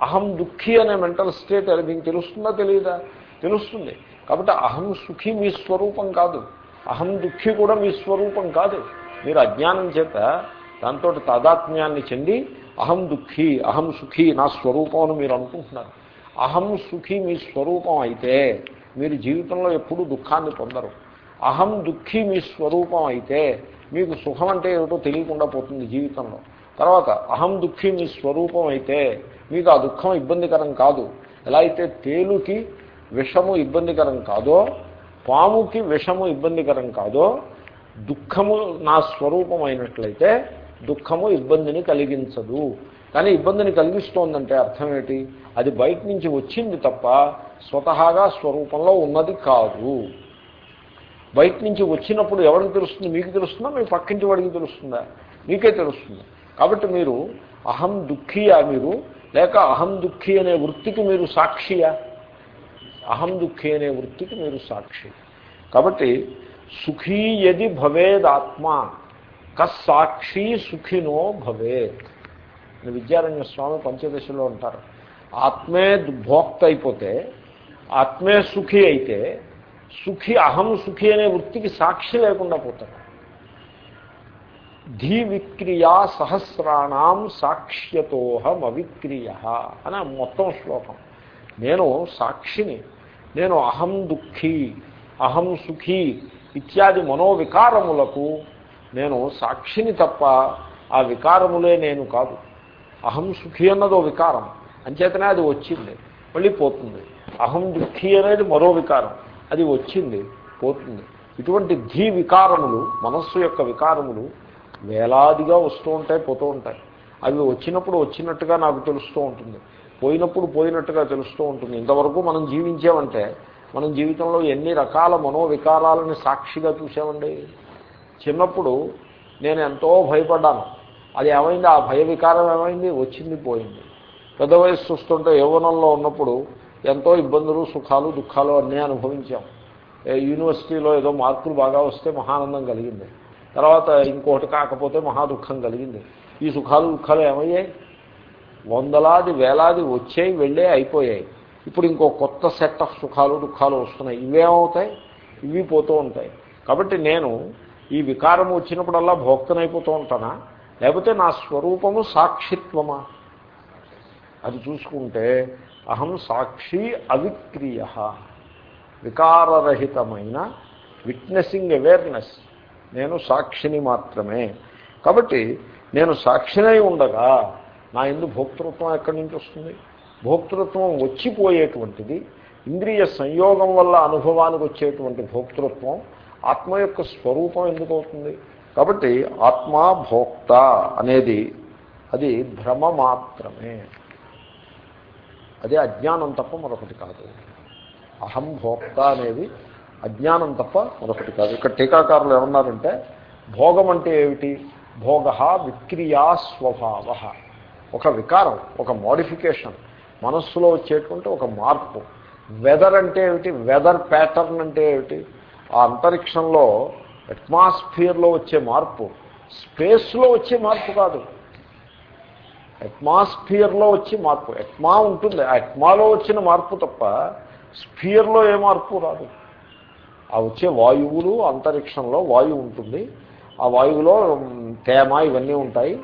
అహం దుఃఖి అనే మెంటల్ స్టేట్ అది మీకు తెలుస్తుందా తెలియదా? తెలుస్తుంది. కాబట్టి అహం సుఖి మీ స్వరూపం కాదు. అహం దుఃఖి కూడా మీ స్వరూపం కాదు. మీరు అజ్ఞానం చేత దాంతో తాదాత్మ్యాన్ని చెంది అహం దుఃఖి అహం సుఖి నా స్వరూపం అని మీరు అనుకుంటున్నారు. అహం సుఖి మీ స్వరూపం అయితే మీరు జీవితంలో ఎప్పుడూ దుఃఖాన్ని పొందరు. అహం దుఃఖి మీ స్వరూపం అయితే మీకు సుఖం అంటే ఏమిటో తెలియకుండా పోతుంది జీవితంలో. తర్వాత అహం దుఃఖీ మీ స్వరూపం అయితే మీకు ఆ దుఃఖం ఇబ్బందికరం కాదు. ఎలా అయితే తేలుకి విషము ఇబ్బందికరం కాదో పాముకి విషము ఇబ్బందికరం కాదో దుఃఖము నా స్వరూపం అయినట్లయితే దుఃఖము ఇబ్బందిని కలిగించదు. కానీ ఇబ్బందిని కలిగిస్తోందంటే అర్థం ఏంటి అది బయట నుంచి వచ్చింది తప్ప స్వతహాగా స్వరూపంలో ఉన్నది కాదు. బయట నుంచి వచ్చినప్పుడు ఎవరికి తెలుస్తుంది? మీకు తెలుస్తుందా? మీ పక్కింటి వాడికి తెలుస్తుందా? మీకే తెలుస్తుంది. కాబట్టి మీరు అహం దుఃఖియా మీరు? లేక అహం దుఃఖి అనే వృత్తికి మీరు సాక్షియా? అహం దుఃఖి అనే వృత్తికి మీరు సాక్షి. కాబట్టి సుఖీ యది భవేదాత్మ. కస్సాక్షి సుఖినో భవేత్. అని విద్యారణ్య స్వామి పంచదశలో ఉంటారు ఆత్మే భోక్త అయిపోతే ఆత్మే సుఖి అయితే సుఖి అహం సుఖి అనే వృత్తికి సాక్షి లేకుండా పోతారు. ధీ విక్రియా సహస్రాణం సాక్ష్యతోహం అవిక్రియ అని మొత్తం శ్లోకం. నేను సాక్షిని నేను అహం దుఃఖి అహం సుఖీ ఇత్యాది మనోవికారములకు నేను సాక్షిని తప్ప ఆ వికారములే నేను కాదు. అహం సుఖి అన్నదో వికారం. అంచేతనే అది వచ్చింది మళ్ళీ పోతుంది. అహం దుఃఖి అనేది మరో వికారం. అది వచ్చింది పోతుంది. ఇటువంటి ధీ వికారములు మనస్సు యొక్క వికారములు వేలాదిగా వస్తూ ఉంటాయి పోతూ ఉంటాయి. అవి వచ్చినప్పుడు వచ్చినట్టుగా నాకు తెలుస్తూ ఉంటుంది. పోయినప్పుడు పోయినట్టుగా తెలుస్తూ ఉంటుంది. ఇంతవరకు మనం జీవించామంటే మనం జీవితంలో ఎన్ని రకాల మనోవికారాలని సాక్షిగా చూసామండి చిన్నప్పుడు నేను ఎంతో భయపడ్డాను. అది ఏమైంది? ఆ భయ వికారం ఏమైంది? వచ్చింది పోయింది. పెద్ద వయసు చూస్తుంటే యవ్వనంలో ఉన్నప్పుడు ఎంతో ఇబ్బందులు సుఖాలు దుఃఖాలు అన్నీ అనుభవించాం. యూనివర్సిటీలో ఏదో మార్కులు బాగా వస్తే మహానందం కలిగింది. తర్వాత ఇంకోటి కాకపోతే మహా దుఃఖం కలిగింది. ఈ సుఖాలు దుఃఖాలు ఏమయ్యాయి? వందలాది వేలాది వచ్చాయి వెళ్ళే అయిపోయాయి. ఇప్పుడు ఇంకో కొత్త సెట్ ఆఫ్ సుఖాలు దుఃఖాలు వస్తున్నాయి. ఇవేమవుతాయి? ఇవి పోతూ ఉంటాయి. కాబట్టి నేను ఈ వికారం వచ్చినప్పుడల్లా భోక్తనైపోతూ ఉంటానా? లేకపోతే నా స్వరూపము సాక్షిత్వమా? అది చూసుకుంటే అహం సాక్షి అవిక్రియ. వికారరహితమైన విట్నెసింగ్ అవేర్నెస్. నేను సాక్షిని మాత్రమే. కాబట్టి నేను సాక్షినై ఉండగా నా ఎందు భోక్తృత్వం ఎక్కడి నుంచి వస్తుంది? భోక్తృత్వం వచ్చిపోయేటువంటిది. ఇంద్రియ సంయోగం వల్ల అనుభవానికి వచ్చేటువంటి భోక్తృత్వం ఆత్మ యొక్క స్వరూపం ఎందుకు అవుతుంది కాబట్టి ఆత్మా భోక్త అనేది అది భ్రమ మాత్రమే. అది అజ్ఞానం తప్ప మరొకటి కాదు. అహం భోక్త అనేది అజ్ఞానం తప్ప మరొకటి కాదు. ఇక్కడ టీకాకారులు ఏమన్నారంటే భోగం అంటే ఏమిటి? భోగ విక్రియా స్వభావ. ఒక వికారం ఒక మోడిఫికేషన్ మనస్సులో వచ్చేటువంటి ఒక మార్పు. వెదర్ అంటే ఏమిటి? వెదర్ ప్యాటర్న్ అంటే ఏమిటి? ఆ అంతరిక్షంలో అట్మాస్ఫియర్లో వచ్చే మార్పు. స్పేస్లో వచ్చే మార్పు కాదు. అట్మాస్ఫియర్లో వచ్చే మార్పు. ఎట్మా ఉంటుంది. ఆ ఎట్మాలో వచ్చిన మార్పు తప్ప స్ఫియర్లో ఏ మార్పు రాదు. ఆ వచ్చే వాయువులు అంతరిక్షంలో వాయువు ఉంటుంది. ఆ వాయువులో తేమ ఇవన్నీ ఉంటాయి.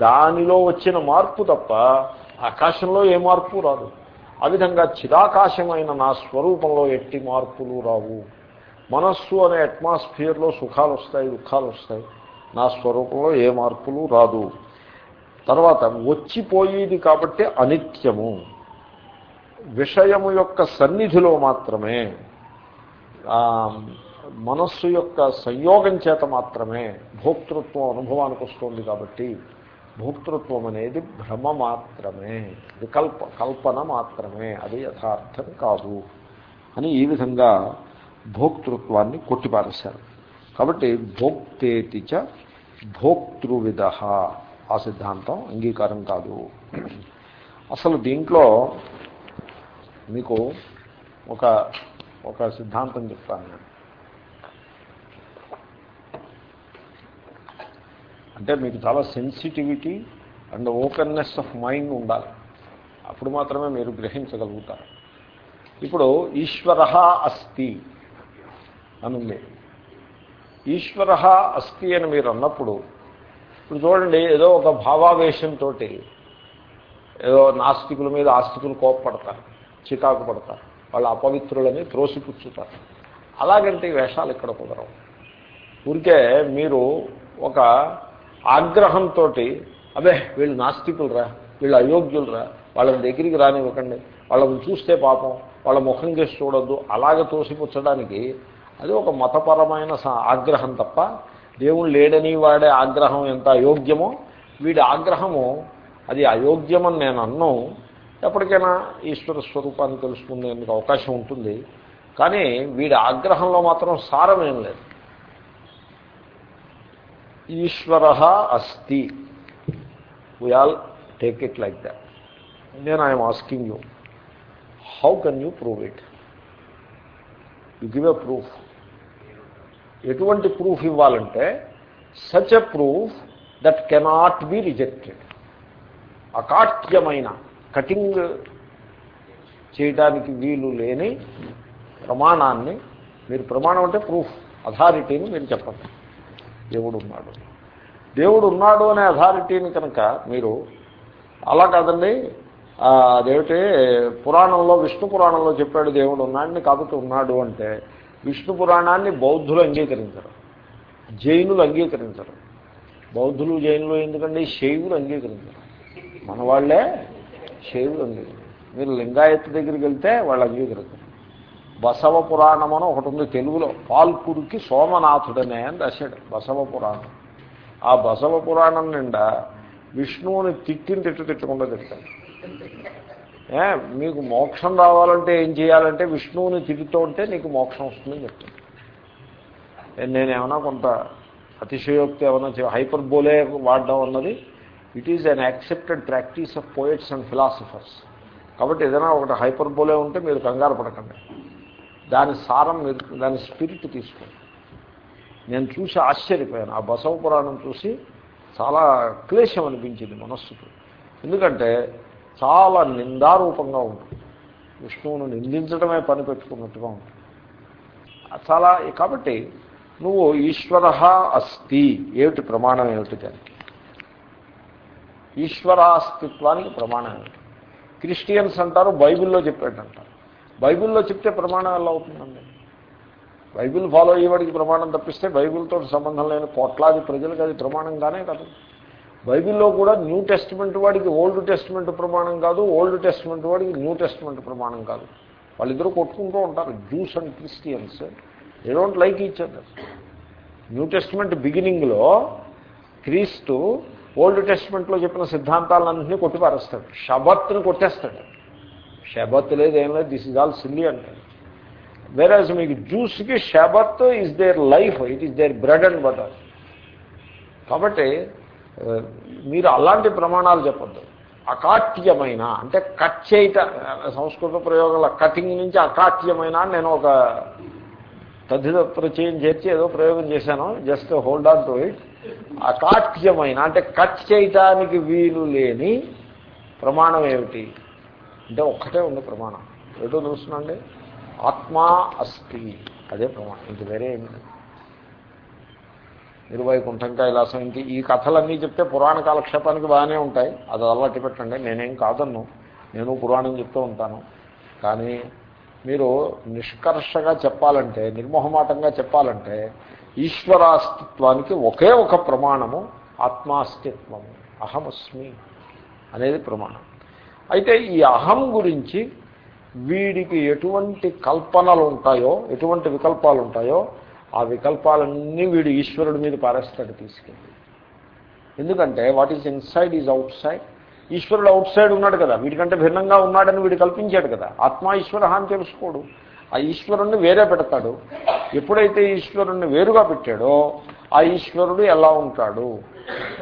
దానిలో వచ్చిన మార్పు తప్ప ఆకాశంలో ఏ మార్పు రాదు. ఆ విధంగా చిరాకాశమైన నా స్వరూపంలో ఎట్టి మార్పులు రావు. మనస్సు అనే అట్మాస్ఫియర్లో సుఖాలు వస్తాయి దుఃఖాలు వస్తాయి. నా స్వరూపంలో ఏ మార్పులు రాదు. తర్వాత వచ్చిపోయేది కాబట్టి అనిత్యము. విషయము యొక్క సన్నిధిలో మాత్రమే మనస్సు యొక్క సంయోగం చేత మాత్రమే భోక్తృత్వం అనుభవానికి వస్తుంది కాబట్టి భోక్తృత్వం అనేది భ్రమ మాత్రమే వికల్ప కల్పన మాత్రమే. అది యథార్థం కాదు. అని ఈ విధంగా భోక్తృత్వాన్ని కొట్టిపారేశారు. కాబట్టి భోక్తేతిచ భోక్తృవిధ ఆ సిద్ధాంతం అంగీకారం కాదు. అసలు దీంట్లో మీకు ఒక ఒక సిద్ధాంతం చెప్తాను నేను. అంటే మీకు చాలా sensitivity and openness of mind ఉండాలి. అప్పుడు మాత్రమే మీరు గ్రహించగలుగుతారు. ఇప్పుడు ఈశ్వర అస్తి. అనుంది. ఈశ్వర అస్తి అని మీరు అన్నప్పుడు ఇప్పుడు చూడండి ఏదో ఒక భావావేశంతో ఏదో నాస్తికుల మీద ఆస్తికులు కోపపడతారు చికాకు పడతారు వాళ్ళ అపవిత్రులని త్రోసిపుచ్చుతారు. అలాగంటే వేషాలు ఇక్కడ కుదరవు. ఊరికే మీరు ఒక ఆగ్రహంతో అబే వీళ్ళు నాస్తికులరా వీళ్ళు అయోగ్యులరా వాళ్ళని దగ్గరికి రానివ్వకండి వాళ్ళని చూస్తే పాపం వాళ్ళ ముఖం చేసి చూడొద్దు అలాగ తోసిపుచ్చడానికి అది ఒక మతపరమైన ఆగ్రహం తప్ప దేవుడు లేడని వాడే ఆగ్రహం ఎంత అయోగ్యమో వీడి ఆగ్రహము అది అయోగ్యమని నేను అన్నం. ఎప్పటికైనా ఈశ్వర స్వరూపాన్ని తెలుసుకునేందుకు అవకాశం ఉంటుంది. కానీ వీడి ఆగ్రహంలో మాత్రం సారమేం లేదు. ఈశ్వర అస్తి. We all take it like that నేను I'm asking you. How can you prove it you give a proof ఎటువంటి ప్రూఫ్ ఇవ్వాలంటే such a proof that cannot be rejected అకాఠ్యమైన cutting చేయడానికి వీలు లేని ప్రమాణాన్ని మీరు ప్రమాణం అంటే ప్రూఫ్ అథారిటీని మీరు చెప్పండి. దేవుడు ఉన్నాడు దేవుడు ఉన్నాడు అనే అథారిటీని కనుక మీరు అలా కాదండి అదేమిటి పురాణంలో విష్ణు పురాణంలో చెప్పాడు దేవుడు ఉన్నాడని కాబట్టి ఉన్నాడు అంటే విష్ణు పురాణాన్ని బౌద్ధులు అంగీకరించరు. జైనులు అంగీకరించరు. బౌద్ధులు జైనులు ఎందుకండి? శైవులు అంగీకరించరు. మన వాళ్ళే శైవులు అంగీకరించారు. మీరు లింగాయత్ దగ్గరికి వెళ్తే వాళ్ళు అంగీకరించరు. బసవ పురాణం అని ఒకటి ఉంది తెలుగులో. పాల్కుడికి సోమనాథుడనే అని రాశాడు బసవ పురాణం. ఆ బసవ పురాణం నిండా విష్ణువుని తిట్టిని తిట్టు తిట్టకుండా తిట్టాడు మీకు మోక్షం రావాలంటే ఏం చేయాలంటే విష్ణువుని తిరుగుతూ ఉంటే నీకు మోక్షం వస్తుందని చెప్తాను నేనేమన్నా కొంత అతిశయోక్తి ఏమన్నా హైపర్ బోలే వాడడం అన్నది it is an accepted practice of poets and philosophers కాబట్టి ఏదైనా ఒకటి హైపర్ బోలే ఉంటే మీరు కంగారు పడకండి. దాని సారం మీరు దాని స్పిరిట్ తీసుకోండి. నేను చూసి ఆశ్చర్యపోయాను. ఆ బసవ పురాణం చూసి చాలా క్లేశం అనిపించింది మనస్సుకు. ఎందుకంటే చాలా నిందారూపంగా ఉంటుంది. విష్ణువును నిందించడమే పని పెట్టుకున్నట్టుగా ఉంటుంది. చాలా కాబట్టి నువ్వు ఈశ్వర అస్థి ఏమిటి ప్రమాణం? ఏమిటి దానికి? ఈశ్వరాస్తిత్వానికి ప్రమాణం ఏమిటి? క్రిస్టియన్స్ అంటారు బైబిల్లో చెప్పాడంటారు బైబిల్లో చెప్తే ప్రమాణం ఎలా అవుతుందండి? బైబిల్ ఫాలో అయ్యేవాడికి ప్రమాణం తప్పిస్తే బైబిల్తో సంబంధం లేని కోట్లాది ప్రజలకు అది ప్రమాణం కానే కాదు. బైబిల్లో కూడా న్యూ టెస్ట్మెంట్ వాడికి ఓల్డ్ టెస్ట్మెంట్ ప్రమాణం కాదు ఓల్డ్ టెస్ట్మెంట్ వాడికి న్యూ టెస్ట్మెంట్ ప్రమాణం కాదు. వాళ్ళిద్దరూ కొట్టుకుంటూ ఉంటారు. Jews and Christians they don't like each other new testament బిగినింగ్లో క్రీస్తు ఓల్డ్ టెస్ట్మెంట్లో చెప్పిన సిద్ధాంతాలన్నింటినీ కొట్టిపారేస్తాడు. షబత్ని కొట్టేస్తాడు. షబత్ లేదు ఏం లేదు దిస్ ఇస్ ఆల్ సిల్లీ అంటాడు వేరేజ్ మీకు జ్యూస్కి Shabbat is their life it is their bread and butter కాబట్టి మీరు అలాంటి ప్రమాణాలు చెప్పద్దు. అకాట్యమైన అంటే కట్ చేయట సంస్కృత ప్రయోగాల కటింగ్ నుంచి అకాట్యమైన నేను ఒక తద్ధిత ప్రచయం చేర్చి ఏదో ప్రయోగం చేశాను. Just hold on to it. అకాట్యమైన అంటే కట్ చేయటానికి వీలు లేని ప్రమాణం ఏమిటి? అంటే ఒక్కటే ఉంది ప్రమాణం. ఏదో చూస్తున్నాండి ఆత్మా అస్థి అదే ప్రమాణం. ఇంక వేరే ఏమి నిర్వైకుంఠం కైలాసం ఇంక ఈ కథలన్నీ చెప్తే పురాణ కాలక్షేపానికి బాగానే ఉంటాయి. అది అలవాటు పెట్టండి. నేనేం కాదన్ను. నేను పురాణం చెప్తూ ఉంటాను. కానీ మీరు నిష్కర్షగా చెప్పాలంటే నిర్మోహమాటంగా చెప్పాలంటే ఈశ్వరాస్తిత్వానికి ఒకే ఒక ప్రమాణము ఆత్మాస్తిత్వము అహమస్మి అనేది ప్రమాణం. అయితే ఈ అహం గురించి వీడికి ఎటువంటి కల్పనలు ఉంటాయో ఎటువంటి వికల్పాలు ఉంటాయో ఆ వికల్పాలన్నీ వీడు ఈశ్వరుడి మీద పారేస్తాడు తీసుకెళ్ళి. ఎందుకంటే what is inside is outside ఈశ్వరుడు అవుట్ సైడ్ ఉన్నాడు కదా వీడికంటే భిన్నంగా ఉన్నాడని వీడు కల్పించాడు కదా. ఆత్మ ఈశ్వర అని తెలుసుకోడు. ఆ ఈశ్వరుణ్ణి వేరే పెడతాడు. ఎప్పుడైతే ఈశ్వరుణ్ణి వేరుగా పెట్టాడో ఆ ఈశ్వరుడు ఎలా ఉంటాడు?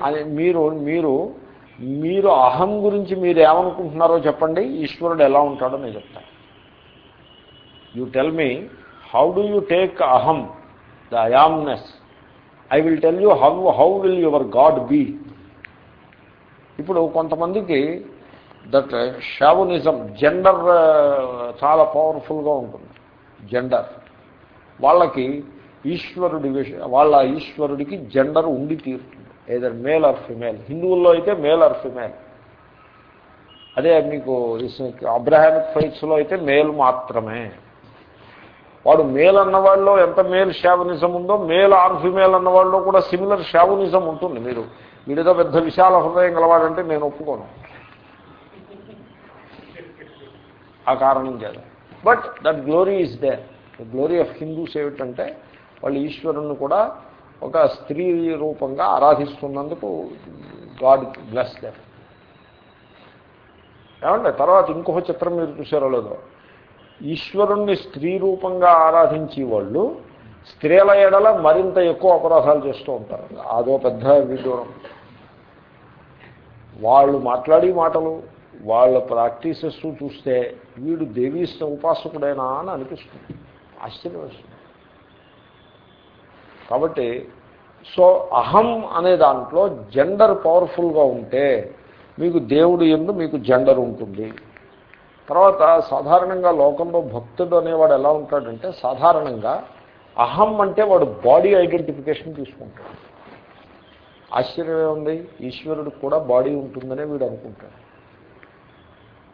అని మీరు మీరు మీరు అహం గురించి మీరు ఏమనుకుంటున్నారో చెప్పండి ఈశ్వరుడు ఎలా ఉంటాడో నేను చెప్తాను. You tell me how do you take aham? The I amness I will tell you how how will your god be ఇప్పుడు కొంతమందికి దట్ షావునిజం జెండర్ uh, చాలా పవర్ఫుల్గా ఉంటుంది. జెండర్ వాళ్ళకి ఈశ్వరుడి విషయం వాళ్ళ ఈశ్వరుడికి జెండర్ ఉండి తీరుతుంది. ఏదర్ మేల్ ఆర్ ఫిమేల్ హిందువుల్లో అయితే మేల్ ఆర్ ఫిమేల్ అదే మీకు అబ్రహామిక్ ఫైట్స్లో అయితే మేల్ మాత్రమే. వాడు మేల్ అన్నవాళ్ళలో ఎంత మేల్ షావనిజం ఉందో మేల్ ఆర్ ఫిమేల్ అన్నవాళ్ళలో కూడా సిమిలర్ షావనిజం ఉంటుంది. మీరు వీడితో పెద్ద విశాల హృదయం గలవాడంటే నేను ఒప్పుకోను. ఆ కారణం చేత. But that glory is the glory of Hindus ఏమిటంటే వాళ్ళు ఈశ్వరుణ్ణి కూడా ఒక స్త్రీ రూపంగా ఆరాధిస్తున్నందుకు గాడ్ బ్లెస్ దే ఏమంటే తర్వాత ఇంకొక చిత్రం మీరు చూసారో లేదో? ఈశ్వరుణ్ణి స్త్రీ రూపంగా ఆరాధించే వాళ్ళు స్త్రీల ఎడల మరింత ఎక్కువ అపరాధాలు చేస్తూ ఉంటారు. అదో పెద్ద విదూరం వాళ్ళు మాట్లాడే మాటలు వాళ్ళ ప్రాక్టీసెస్ చూస్తే వీడు దేవీ ఉపాసకుడేనా అని అనిపిస్తుంది. ఆశ్చర్యం కాబట్టి సో అహం అనే దాంట్లో జెండర్ పవర్ఫుల్గా ఉంటే మీకు దేవుడు ఎందు మీకు జెండర్ ఉంటుంది. తర్వాత సాధారణంగా లోకంలో భక్తుడు అనేవాడు ఎలా ఉంటాడంటే సాధారణంగా అహం అంటే వాడు బాడీ ఐడెంటిఫికేషన్ తీసుకుంటాడు. ఆశ్చర్యమే ఉంది ఈశ్వరుడికి కూడా బాడీ ఉంటుందనే వీడు అనుకుంటాడు.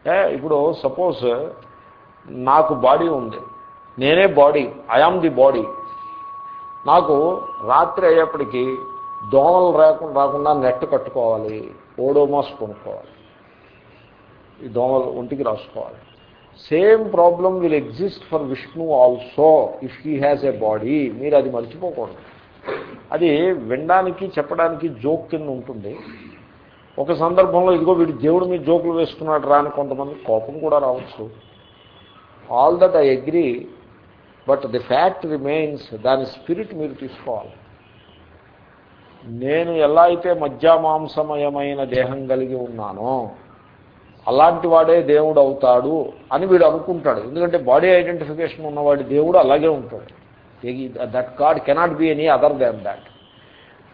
ఏ ఇప్పుడు సపోజ్ నాకు బాడీ ఉంది. నేనే బాడీ ఐఆమ్ ది బాడీ. నాకు రాత్రి అయ్యేప్పటికీ దోమలు రాకుండా రాకుండా నెట్ కట్టుకోవాలి ఓడోమాస్ కొనుక్కోవాలి. ఈ దోమలు ఒంటికి రాసుకోవాలి. Same problem will exist for Vishnu also if he has a body మీరు అది మర్చిపోకూడదు. అది వినడానికి చెప్పడానికి జోక్ కింద ఉంటుంది. ఒక సందర్భంలో ఇదిగో వీడు దేవుడు మీద జోకులు వేసుకున్నాడు రా అని కొంతమంది కోపం కూడా రావచ్చు. All that I agree but the fact remains దాని స్పిరిట్ మీరు తీసుకోవాలి. నేను ఎలా అయితే మధ్య మాంసమయమైన దేహం కలిగి ఉన్నానో అలాంటి వాడే దేవుడు అవుతాడు అని వీడు అనుకుంటాడు. ఎందుకంటే బాడీ ఐడెంటిఫికేషన్ ఉన్నవాడి దేవుడు అలాగే ఉంటాడు. That god cannot be any other than that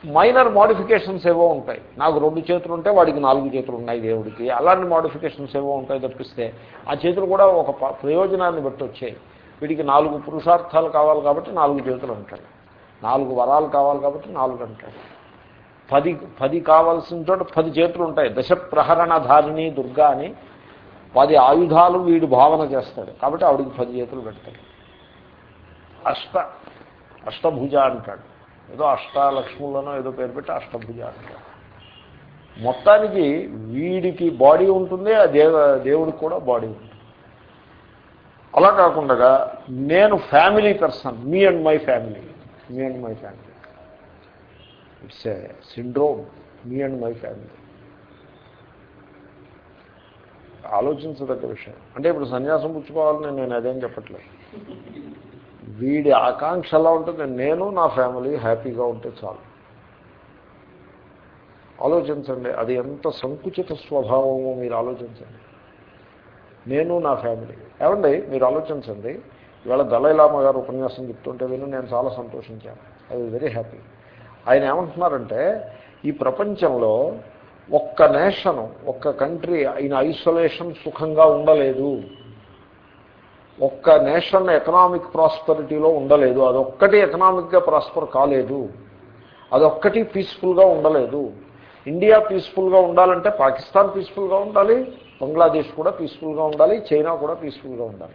minor modifications ఏవో ఉంటాయి. నాకు రెండు చేతులు ఉంటే వాడికి నాలుగు చేతులు ఉన్నాయి దేవుడికి. అలాంటి మోడిఫికేషన్స్ ఏవో ఉంటాయి తప్పిస్తే ఆ చేతులు కూడా ఒక ప్రయోజనాన్ని బట్టి వచ్చాయి. వీడికి నాలుగు పురుషార్థాలు కావాలి కాబట్టి నాలుగు చేతులు అంటాడు. నాలుగు వరాలు కావాలి కాబట్టి నాలుగు అంటాడు. పది పది కావాల్సిన చోట పది చేతులు ఉంటాయి. దశ ప్రహరణధారిణి దుర్గా అని పది ఆయుధాలు వీడు భావన చేస్తాడు. కాబట్టి ఆవిడికి పది చేతులు పెడతాడు అష్ట అష్టభుజ అంటాడు. ఏదో అష్టాలక్ష్ములనో ఏదో పేరు పెట్టి అష్టభుజ అంటాడు. మొత్తానికి వీడికి బాడీ ఉంటుంది ఆ దేవ దేవుడికి కూడా బాడీ ఉంటుంది. అలా కాకుండా నేను family person me and my family me and my family. It's a syndrome me and my family ఆలోచించదగ్గ విషయం. అంటే ఇప్పుడు సన్యాసం పుచ్చుకోవాలని నేను అదేం చెప్పట్లేదు. వీడి ఆకాంక్ష ఎలా ఉంటుంది నేను నా ఫ్యామిలీ హ్యాపీగా ఉంటే చాలు. ఆలోచించండి అది ఎంత సంకుచిత స్వభావమో మీరు ఆలోచించండి. నేను నా ఫ్యామిలీ ఏమండి మీరు ఆలోచించండి. ఇవాళ దళైలామ గారు ఉపన్యాసం చెప్తుంటే విను నేను చాలా సంతోషించాను. ఐ వెరీ హ్యాపీ ఆయన ఏమంటున్నారంటే ఈ ప్రపంచంలో ఒక్క నేషను ఒక్క కంట్రీ ఇన్ ఐసోలేషన్ సుఖంగా ఉండలేదు. ఒక్క నేషన్ ఎకనామిక్ ప్రాస్పరిటీలో ఉండలేదు. అదొక్కటి ఎకనామిక్గా ప్రాస్పర్ కాలేదు. అదొక్కటి పీస్ఫుల్గా ఉండలేదు. ఇండియా పీస్ఫుల్గా ఉండాలంటే పాకిస్తాన్ పీస్ఫుల్గా ఉండాలి. బంగ్లాదేశ్ కూడా పీస్ఫుల్గా ఉండాలి. చైనా కూడా పీస్ఫుల్గా ఉండాలి.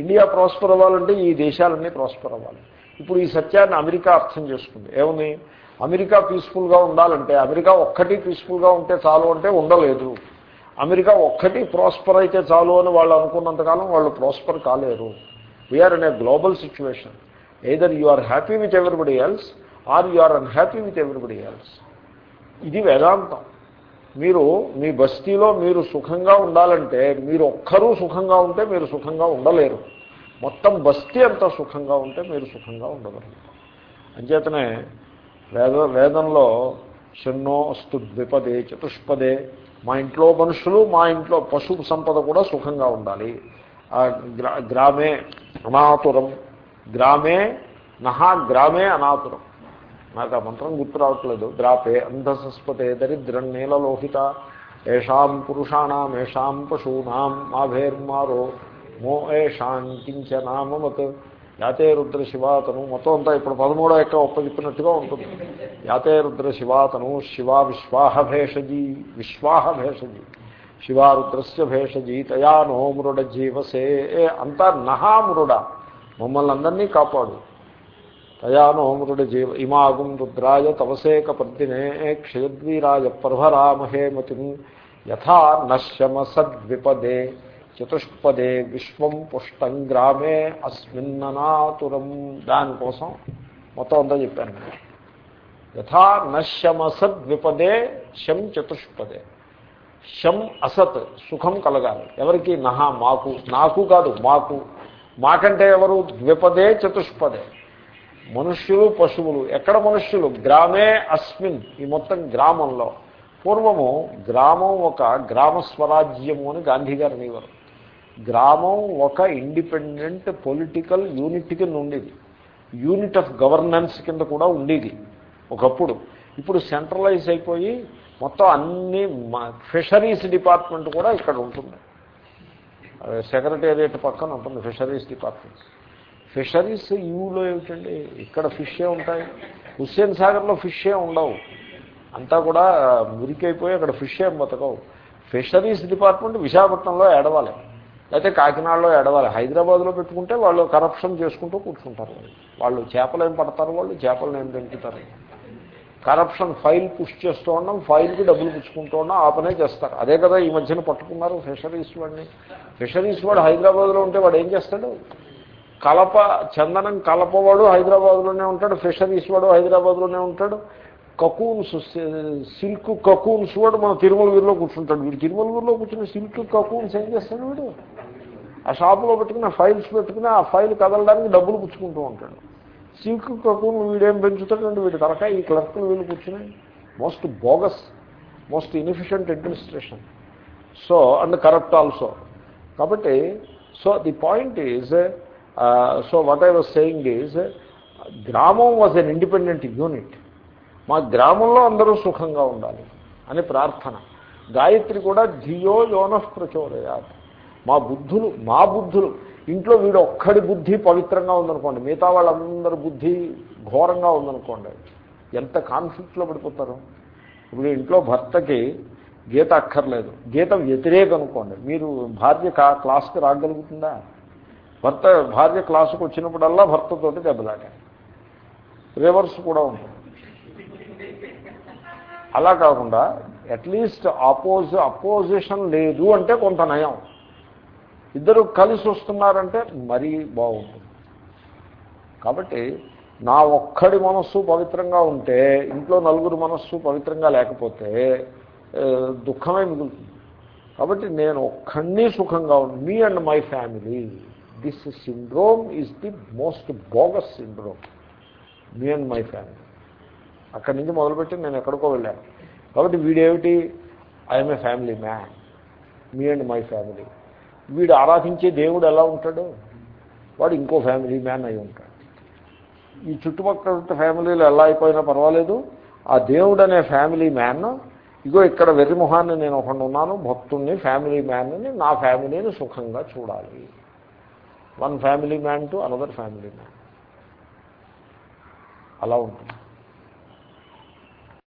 ఇండియా ప్రాస్పర్ అవ్వాలంటే ఈ దేశాలన్నీ ప్రాస్పర్ అవ్వాలి. ఇప్పుడు ఈ సత్యాన్ని అమెరికా అర్థం చేసుకుంది. ఏమని అమెరికా పీస్ఫుల్గా ఉండాలంటే అమెరికా ఒక్కటి పీస్ఫుల్గా ఉంటే చాలు అంటే ఉండలేదు. అమెరికా ఒక్కటి ప్రాస్పర్ అయితే చాలు అని వాళ్ళు అనుకున్నంతకాలం వాళ్ళు ప్రాస్పర్ కాలేరు. We're in a global situation either you are happy with everybody else or you are unhappy with everybody else ఇది వేదాంతం. మీరు మీ బస్తీలో మీరు సుఖంగా ఉండాలంటే మీరు ఒక్కరూ సుఖంగా ఉంటే మీరు సుఖంగా ఉండలేరు. మొత్తం బస్తీ అంతా సుఖంగా ఉంటే మీరు సుఖంగా ఉండగలరు. అంచేతనే వేద వేదంలో చిన్నో అస్తు ద్విపదే చతుష్పదే మా ఇంట్లో మనుషులు మా ఇంట్లో పశు సంపద కూడా సుఖంగా ఉండాలి. ఆ గ్రామే అనాతురం గ్రామే నహా గ్రామే అనాతురం. నాకు ఆ మంత్రం గుర్తు రావట్లేదు. ద్రాపే అంధసస్పతే దరిద్రం నీలలోహిత ఏషాం పురుషాణం ఏషాం పశూనాం మాభేర్మారో మో నామమత్. యాతే రుద్ర శివాతను మొత్తం అంతా ఇప్పుడు పదమూడో యొక్క ఒప్పగిప్పినట్టుగా ఉంటుంది. యాతే రుద్ర శివాతను శివ విశ్వాహ భేషజీ. విశ్వాహ భేషజీ. శివారుద్రస్య భేషజీ. తయా నో మృడ జీవసే. అంతా నహా మృడ. మమ్మల్ని అందరినీ కాపాడు. తయానో మృడ జీవ. ఇమాగుం రుద్రాయ తవసేక పద్దినే క్షయద్వీరాయ పర్వరామహే యథా నశ్యమ సద్విపదే. చతుష్పదే విశ్వం పుష్టం గ్రామే అస్మిన్ననాతురం. దానికోసం మొత్తం అంతా చెప్పాను యథా నశమసద్ విపదే శం చతుష్పదే. శం అసత్ సుఖం కలగాలి. ఎవరికి? నహా మాకు. నాకు కాదు మాకు. మాకంటే ఎవరు? ద్విపదే చతుష్పదే. మనుష్యులు పశువులు. ఎక్కడ మనుష్యులు? గ్రామే అస్మిన్. ఈ మొత్తం గ్రామంలో. పూర్వము గ్రామం ఒక గ్రామ స్వరాజ్యము అని గాంధీ గారు అనేవారు. గ్రామం ఒక ఇండిపెండెంట్ పొలిటికల్ యూనిట్ కింద ఉండేది. యూనిట్ ఆఫ్ గవర్నెన్స్ కింద కూడా ఉండేది ఒకప్పుడు. ఇప్పుడు సెంట్రలైజ్ అయిపోయి మొత్తం అన్ని ఫిషరీస్ డిపార్ట్మెంట్ కూడా ఇక్కడ ఉంటుంది. సెక్రటేరియట్ పక్కన ఉంటుంది ఫిషరీస్ డిపార్ట్మెంట్. ఫిషరీస్ యూలో ఏమిటండి? ఇక్కడ ఫిషే ఉంటాయి. హుస్సేన్ సాగర్లో ఫిషే ఉండవు. అంతా కూడా మురికైపోయి అక్కడ ఫిష్ బతకవు. ఫిషరీస్ డిపార్ట్మెంట్ విశాఖపట్నంలో ఏడవాలి. లేకపోతే కాకినాడలో ఎడవాలి హైదరాబాద్లో పెట్టుకుంటే వాళ్ళు కరప్షన్ చేసుకుంటూ కూర్చుంటారు వాళ్ళు. చేపలు ఏం పడతారు వాళ్ళు చేపలను ఏం పెంచుతారు కరప్షన్ ఫైల్ పుష్ చేస్తూ ఉన్నాం ఫైల్కి డబ్బులు పుచ్చుకుంటూ ఉన్నాం ఆ పనే చేస్తారు. అదే కదా ఈ మధ్యన పట్టుకున్నారు ఫిషరీస్ వాడిని. ఫిషరీస్ వాడు హైదరాబాద్లో ఉంటే వాడు ఏం చేస్తాడు? కలప చందనం కలపవాడు హైదరాబాద్లోనే ఉంటాడు ఫిషరీస్ వాడు హైదరాబాద్లోనే ఉంటాడు. కకూన్స్ సిల్క్ కకూన్స్ వాడు మన తిరుమలగిరిలో కూర్చుంటాడు. వీడు తిరుమలగిరిలో కూర్చుని కూర్చున్న సిల్క్ కకూన్స్ ఏం చేస్తాడు వీడు. ఆ షాపులో పెట్టుకుని ఫైల్స్ పెట్టుకుని ఆ ఫైల్ కదలడానికి డబ్బులు పుచ్చుకుంటూ ఉంటాడు. సిల్క్ కకూన్ వీడేం పెంచుతాడండి వీడు కనుక ఈ క్లర్క్లు వీళ్ళు కూర్చుని most bogus most inefficient administration. So and corrupt also. కాబట్టి so the point is so what I was saying is gramam was an independent unit మా గ్రామంలో అందరూ సుఖంగా ఉండాలి అని ప్రార్థన. గాయత్రి కూడా ధియో యోనః ప్రచోదయాత్. మా బుద్ధులు మా బుద్ధులు ఇంట్లో వీడు ఒక్కడి బుద్ధి పవిత్రంగా ఉందనుకోండి మిగతా వాళ్ళందరి బుద్ధి ఘోరంగా ఉందనుకోండి ఎంత కాన్ఫ్లిక్ట్లో పడిపోతారు? ఇప్పుడు ఇంట్లో భర్తకి గీత అక్కర్లేదు. గీత వ్యతిరేక అనుకోండి మీరు భార్య క్లాస్కి రాగలుగుతుందా? భర్త భార్య క్లాసుకు వచ్చినప్పుడల్లా భర్తతోటి దెబ్బలాట రివర్స్ కూడా ఉంటుంది. అలా కాకుండా అట్లీస్ట్ అపోజ్ అపోజిషన్ లేదు అంటే కొంత నయం. ఇద్దరు కలిసి వస్తున్నారంటే మరీ బాగుంటుంది. కాబట్టి నా ఒక్కడి మనస్సు పవిత్రంగా ఉంటే ఇంట్లో నలుగురు మనస్సు పవిత్రంగా లేకపోతే దుఃఖమే మిగులుతుంది. కాబట్టి నేను ఒక్కడిని సుఖంగా ఉంది me and my family this syndrome is the most bogus syndrome me and my family అక్కడి నుంచి మొదలుపెట్టి నేను ఎక్కడికో వెళ్ళాను. కాబట్టి వీడేమిటి? I'm a family man me and my family వీడు ఆరాధించే దేవుడు ఎలా ఉంటాడు? వాడు ఇంకో ఫ్యామిలీ మ్యాన్ అయి ఉంటాడు. ఈ చుట్టుపక్కల ఫ్యామిలీలు ఎలా అయిపోయినా పర్వాలేదు. ఆ దేవుడు అనే ఫ్యామిలీ మ్యాన్ ఇగో ఇక్కడ వెర్రిమొహాన్ని నేను ఒకడు ఉన్నాను భక్తుణ్ణి ఫ్యామిలీ మ్యాన్ని నా ఫ్యామిలీని సుఖంగా చూడాలి. One family man to another family man అలా ఉంటుంది.